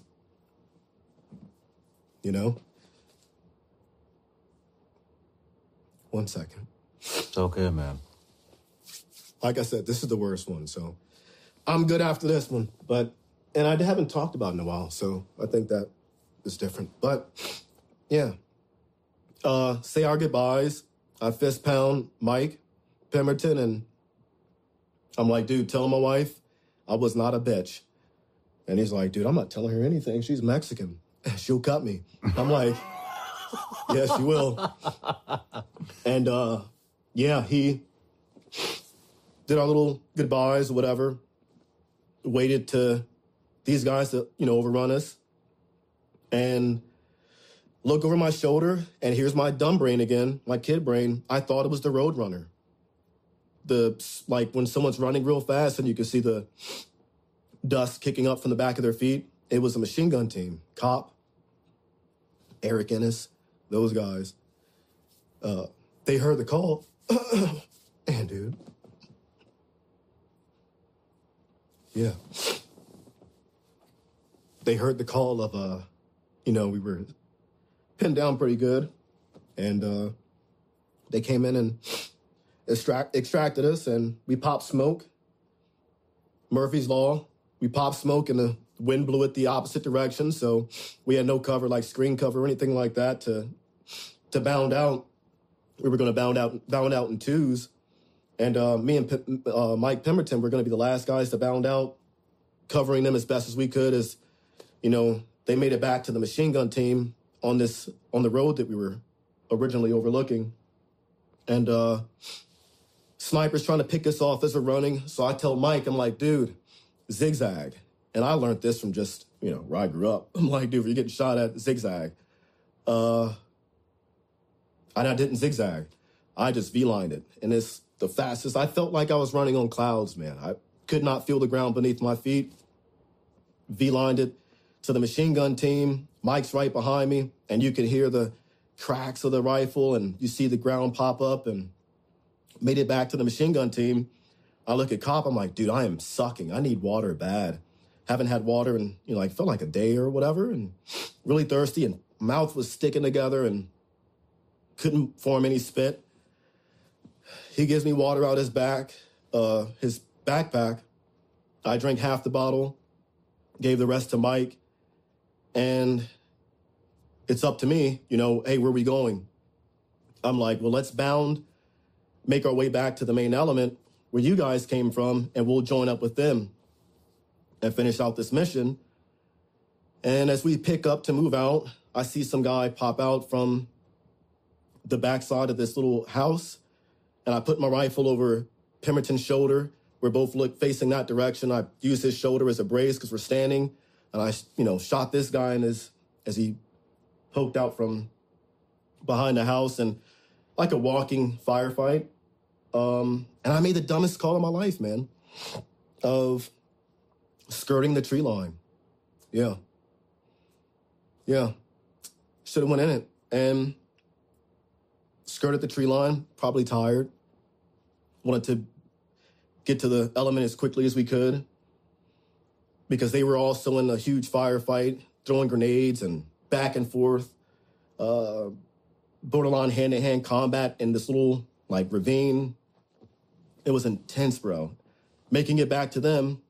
Speaker 1: You know? One second.
Speaker 3: It's okay, man.
Speaker 1: Like I said, this is the worst one, so I'm good after this one. But, and I haven't talked about it in a while, so I think that is different. But, yeah. Uh, say our goodbyes. I fist pound Mike Pemberton, and I'm like, dude, tell my wife I was not a bitch. And he's like, dude, I'm not telling her anything. She's Mexican. She'll cut me. I'm like, yes, she will. And uh, yeah, he did our little goodbyes, whatever. Waited to these guys to, you know, overrun us. And look over my shoulder, and here's my dumb brain again, my kid brain. I thought it was the Roadrunner. The like when someone's running real fast and you can see the dust kicking up from the back of their feet. It was a machine gun team, cop, Eric Ennis, those guys. Uh, they heard the call, and dude, yeah, they heard the call of uh, you know, we were pinned down pretty good, and uh, they came in and extract, extracted us, and we popped smoke. Murphy's Law. We popped smoke, and the wind blew it the opposite direction, so we had no cover, like screen cover or anything like that, to to bound out. We were going to bound out, bound out in twos, and uh, me and P- uh, Mike Pemberton were going to be the last guys to bound out, covering them as best as we could. As you know, they made it back to the machine gun team on this on the road that we were originally overlooking, and uh, snipers trying to pick us off as we're running. So I tell Mike, I'm like, dude, zigzag. And I learned this from just you know where I grew up. I'm like, dude, if you're getting shot at zigzag. Uh, and I didn't zigzag. I just V-lined it, and it's the fastest. I felt like I was running on clouds, man. I could not feel the ground beneath my feet. V-lined it to the machine gun team. Mike's right behind me, and you can hear the cracks of the rifle, and you see the ground pop up, and made it back to the machine gun team. I look at cop. I'm like, dude, I am sucking. I need water bad. Haven't had water in you know like felt like a day or whatever, and really thirsty, and mouth was sticking together, and couldn't form any spit. He gives me water out his back, uh, his backpack. I drank half the bottle, gave the rest to Mike, and it's up to me, you know, hey, where we going? I'm like, well, let's bound, make our way back to the main element where you guys came from, and we'll join up with them and finish out this mission. And as we pick up to move out, I see some guy pop out from the backside of this little house, and I put my rifle over Pemberton's shoulder. We're both look facing that direction. I use his shoulder as a brace because we're standing, and I, you know, shot this guy in as he poked out from behind the house, and like a walking firefight. Um, and I made the dumbest call of my life, man, of skirting the tree line. Yeah. yeah, should have went in it and skirted the tree line. Probably tired. Wanted to get to the element as quickly as we could because they were also in a huge firefight, throwing grenades and back and forth, uh, borderline hand to hand combat in this little like ravine. It was intense, bro. Making it back to them,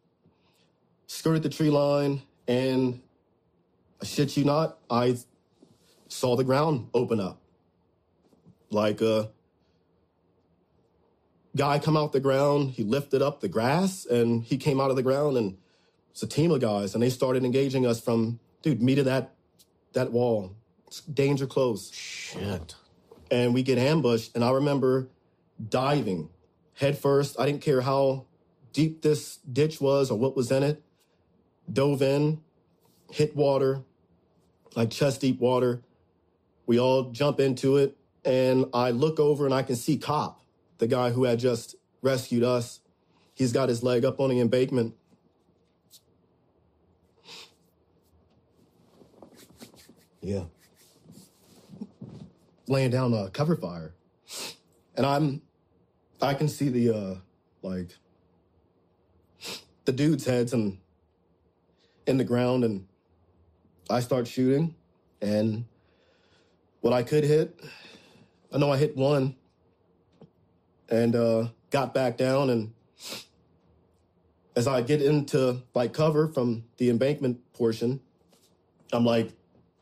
Speaker 1: skirted the tree line, and I shit you not, I saw the ground open up. Like a guy come out the ground, he lifted up the grass and he came out of the ground and it's a team of guys and they started engaging us from dude, me to that that wall. It's danger close.
Speaker 3: Shit.
Speaker 1: And we get ambushed and I remember diving head first. I didn't care how deep this ditch was or what was in it. Dove in, hit water, like chest deep water. We all jump into it, and I look over and I can see Kopp, the guy who had just rescued us. He's got his leg up on the embankment. Yeah. Laying down a cover fire. And I'm, I can see the, uh, like, the dude's heads and in the ground and I start shooting and what I could hit, I know I hit one and uh, got back down and as I get into like cover from the embankment portion, I'm like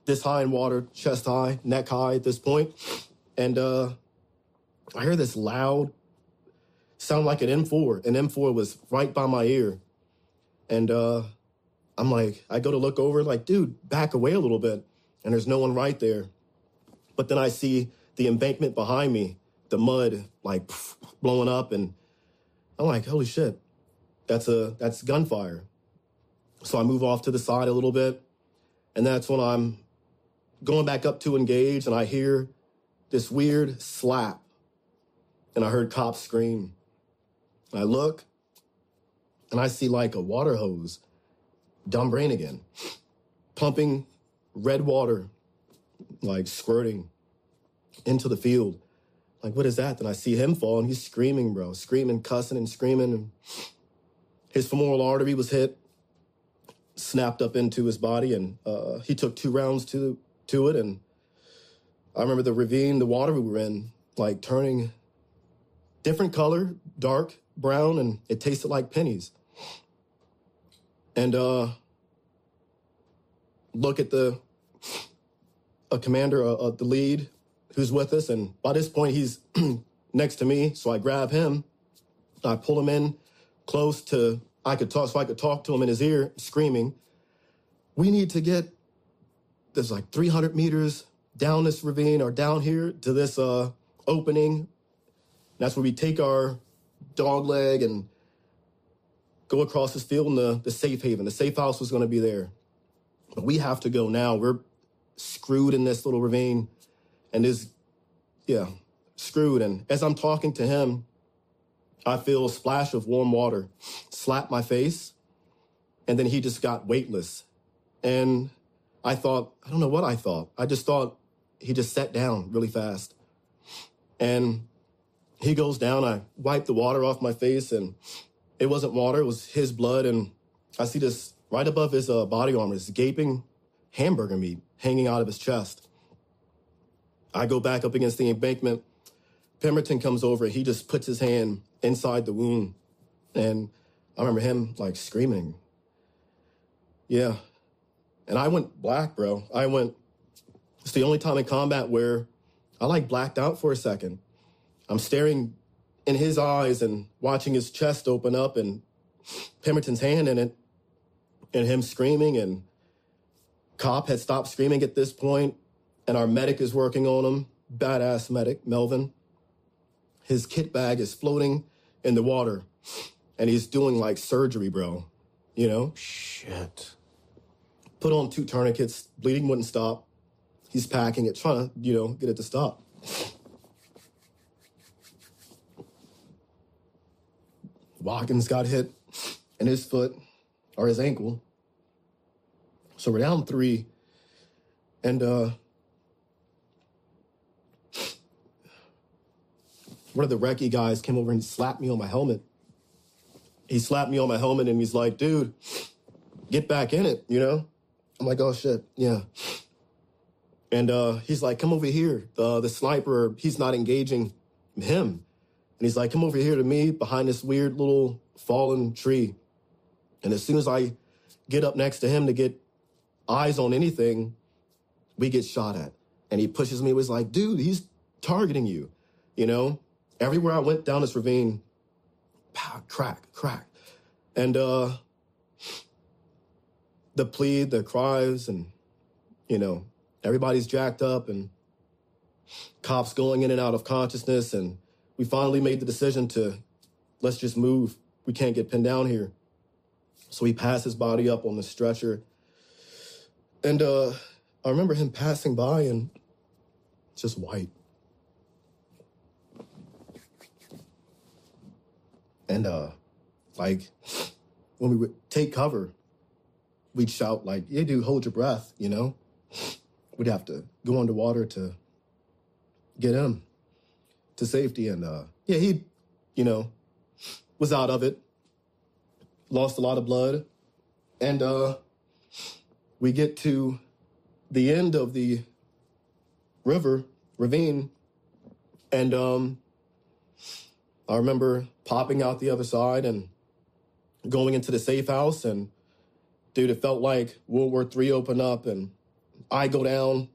Speaker 1: this high in water, chest high, neck high at this point, and uh, I hear this loud sound like an M4. An M4 was right by my ear, and uh, I'm like, I go to look over, like, dude, back away a little bit. And there's no one right there. But then I see the embankment behind me, the mud like blowing up, and I'm like, holy shit, that's a that's gunfire. So I move off to the side a little bit, and that's when I'm going back up to engage, and I hear this weird slap, and I heard Kopp's scream. I look, and I see like a water hose dumb brain again, pumping red water, like squirting into the field. Like, what is that? Then I see him fall and he's screaming, bro, screaming, cussing and screaming. And his femoral artery was hit, snapped up into his body, and uh, he took two rounds to to it. And I remember the ravine, the water we were in, like turning different color, dark brown, and it tasted like pennies and uh, look at the a commander, uh, uh, the lead, who's with us, and by this point he's next to me. So I grab him, I pull him in close to I could talk, so I could talk to him in his ear, screaming, "We need to get there's like 300 meters down this ravine or down here to this uh, opening. That's where we take our dog leg and go across this field in the, the safe haven. The safe house was going to be there. But we have to go now. We're screwed in this little ravine and is, yeah, screwed. And as I'm talking to him, I feel a splash of warm water slap my face. And then he just got weightless. And I thought, I don't know what I thought. I just thought he just sat down really fast. And he goes down. I wipe the water off my face and it wasn't water, it was his blood. And I see this right above his uh, body armor, this gaping hamburger meat hanging out of his chest. I go back up against the embankment. Pemberton comes over. He just puts his hand inside the wound. And I remember him like screaming. Yeah. And I went black, bro. I went, it's the only time in combat where I like blacked out for a second. I'm staring in his eyes and watching his chest open up and Pemberton's hand in it and him screaming and Kopp had stopped screaming at this point and our medic is working on him. Badass medic melvin. His kit bag is floating in the water and he's doing like surgery bro you know?
Speaker 3: Shit.
Speaker 1: Put on two tourniquets. Bleeding wouldn't stop. He's packing it trying to you know get it to stop Watkins got hit in his foot or his ankle. So we're down three. And uh, one of the recce guys came over and slapped me on my helmet. He slapped me on my helmet and he's like, dude, get back in it, you know? I'm like, oh shit, yeah. And uh, he's like, come over here. The, the sniper, he's not engaging him. And he's like, come over here to me behind this weird little fallen tree. And as soon as I get up next to him to get eyes on anything, we get shot at. And he pushes me, was like, dude, he's targeting you. You know, everywhere I went down this ravine, pow, crack, crack. And uh the plead, the cries, and you know, everybody's jacked up and Kopp's going in and out of consciousness. And we finally made the decision to let's just move. We can't get pinned down here. So he passed his body up on the stretcher. And uh, I remember him passing by and just white. And uh, like when we would take cover, we'd shout like, "Yeah, dude, hold your breath," you know. We'd have to go underwater to get him to safety, and uh, yeah, he, you know, was out of it. Lost a lot of blood, and uh, we get to the end of the river ravine, and um, I remember popping out the other side and going into the safe house and dude, it felt like World War III opened up and I go down.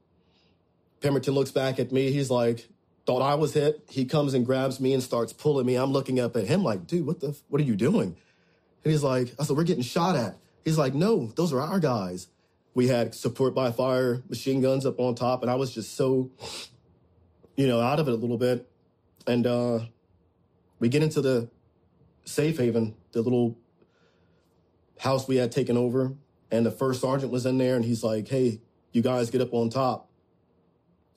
Speaker 1: Pemberton looks back at me. He's like, thought I was hit. He comes and grabs me and starts pulling me. I'm looking up at him like, dude, what the, what are you doing? And he's like, I said, we're getting shot at. He's like, no, those are our guys. We had support by fire machine guns up on top. And I was just so, you know, out of it a little bit. And uh, we get into the safe haven, the little house we had taken over. And the first sergeant was in there and he's like, hey, you guys get up on top.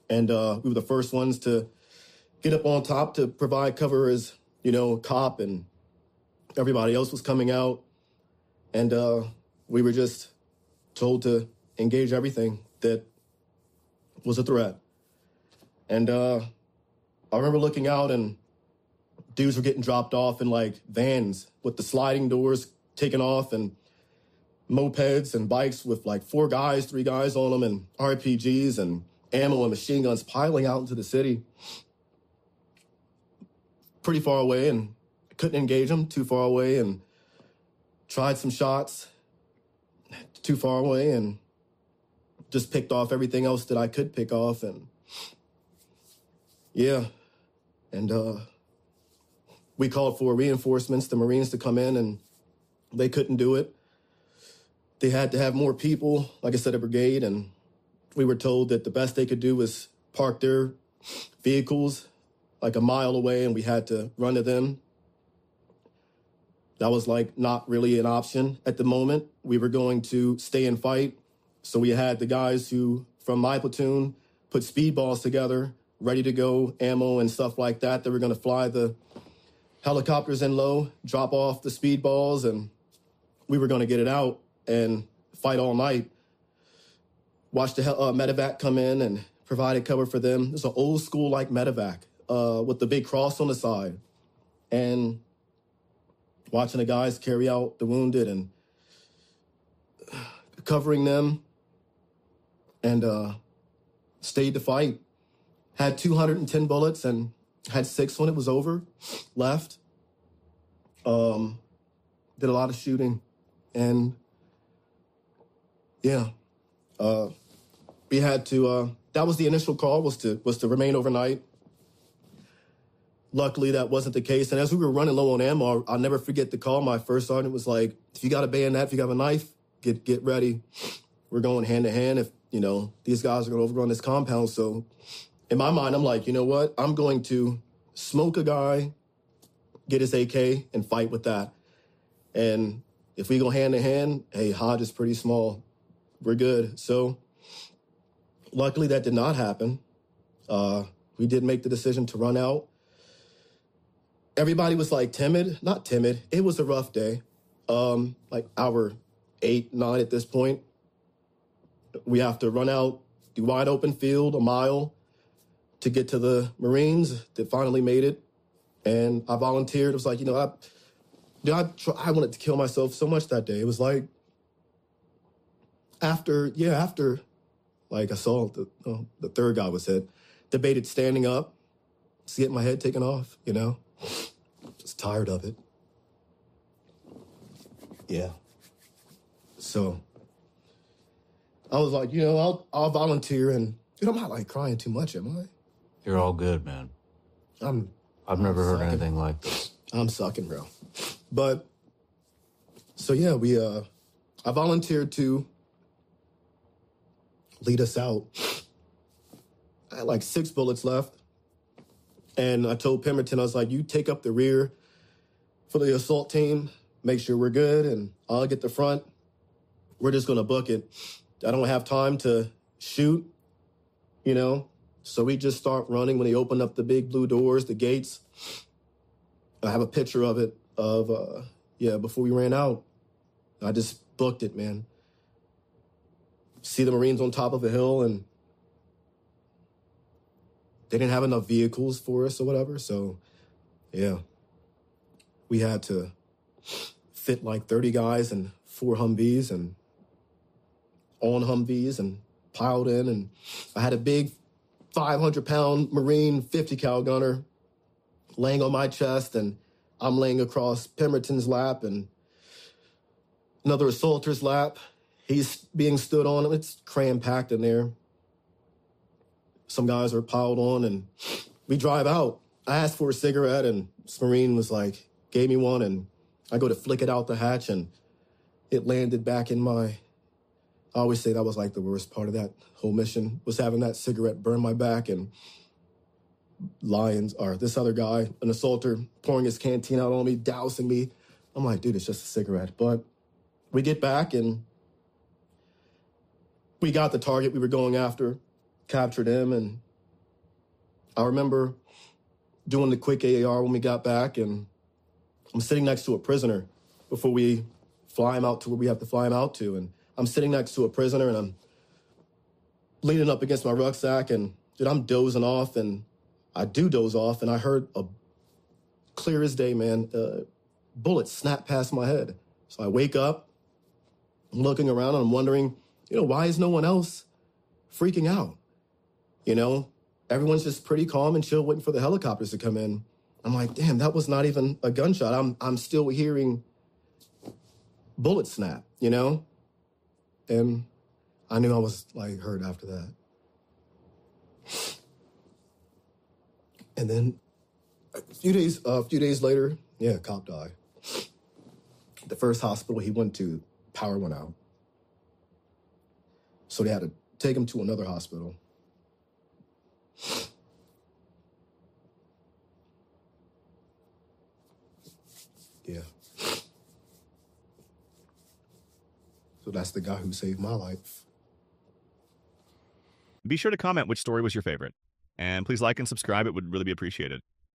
Speaker 1: And uh, we were the first ones to get up on top to provide cover as, you know, Kopp and everybody else was coming out. And uh, we were just told to engage everything that was a threat. And uh, I remember looking out and dudes were getting dropped off in like vans with the sliding doors taken off and mopeds and bikes with like four guys, three guys on them, and RPGs and ammo and machine guns piling out into the city. Pretty far away, and couldn't engage them too far away, and tried some shots too far away, and just picked off everything else that I could pick off, and yeah, and uh, we called for reinforcements, the Marines to come in, and they couldn't do it. They had to have more people, like I said, a brigade, and we were told that the best they could do was park their vehicles like a mile away, and we had to run to them. That was like not really an option at the moment. We were going to stay and fight. So we had the guys who, from my platoon, put speedballs together, ready to go, ammo and stuff like that. They were going to fly the helicopters in low, drop off the speedballs, and we were going to get it out and fight all night. Watch the uh, medevac come in and provided cover for them. It's an old school like medevac uh, with the big cross on the side, and watching the guys carry out the wounded and covering them, and uh, stayed to fight. Had 210 bullets and had six when it was over left. Um, did a lot of shooting and yeah. Uh, we had to. Uh, that was the initial call was to was to remain overnight. Luckily, that wasn't the case. And as we were running low on ammo, I'll never forget the call. My first sergeant was like, "If you got a bayonet, if you got a knife, get get ready. We're going hand to hand. If you know these guys are going to overrun this compound." So, in my mind, I'm like, you know what? I'm going to smoke a guy, get his AK, and fight with that. And if we go hand to hand, hey, Hodge is pretty small we're good. So luckily that did not happen. Uh, we did make the decision to run out. Everybody was like timid, not timid. It was a rough day. Um, like hour eight, nine at this point. We have to run out, the wide open field, a mile to get to the Marines that finally made it. And I volunteered. It was like, you know, I, I, I wanted to kill myself so much that day. It was like, after, yeah, after, like I saw the, oh, the third guy was hit, debated standing up, just get my head taken off, you know? Just tired of it. Yeah. So I was like, you know, I'll I'll volunteer and dude, I'm not like crying too much, am I?
Speaker 3: You're all good, man.
Speaker 1: I'm
Speaker 3: I've never heard
Speaker 1: sucking.
Speaker 3: anything like this.
Speaker 1: I'm sucking, bro. But so yeah, we uh I volunteered to lead us out. I had like six bullets left. And I told Pemberton, I was like, you take up the rear for the assault team, make sure we're good, and I'll get the front. We're just gonna book it. I don't have time to shoot, you know? So we just start running when they open up the big blue doors, the gates. I have a picture of it of uh yeah, before we ran out. I just booked it, man. See the Marines on top of a hill and they didn't have enough vehicles for us or whatever, so yeah. We had to fit like 30 guys and four Humvees and on Humvees and piled in and I had a big 500 pound Marine 50 cal gunner laying on my chest and I'm laying across Pemberton's lap and another assaulter's lap. He's being stood on. It's cram packed in there. Some guys are piled on and we drive out. I asked for a cigarette and Marine was like, gave me one and I go to flick it out the hatch and it landed back in my I always say that was like the worst part of that whole mission was having that cigarette burn my back and lions or this other guy, an assaulter, pouring his canteen out on me, dousing me. I'm like, dude, it's just a cigarette. But we get back and we got the target we were going after, captured him, and I remember doing the quick AAR when we got back, and I'm sitting next to a prisoner before we fly him out to where we have to fly him out to, and I'm sitting next to a prisoner, and I'm leaning up against my rucksack, and dude, I'm dozing off, and I do doze off, and I heard a clear as day, man, uh, bullet snap past my head. So I wake up, I'm looking around, and I'm wondering, you know, why is no one else freaking out? You know, everyone's just pretty calm and chill, waiting for the helicopters to come in. I'm like, damn, that was not even a gunshot. I'm I'm still hearing bullet snap, you know? And I knew I was like hurt after that. And then a few days a few days later, yeah, Kopp died. The first hospital he went to, power went out. So they had to take him to another hospital. Yeah. So that's the guy who saved my life.
Speaker 2: Be sure to comment which story was your favorite. And please like and subscribe, it would really be appreciated.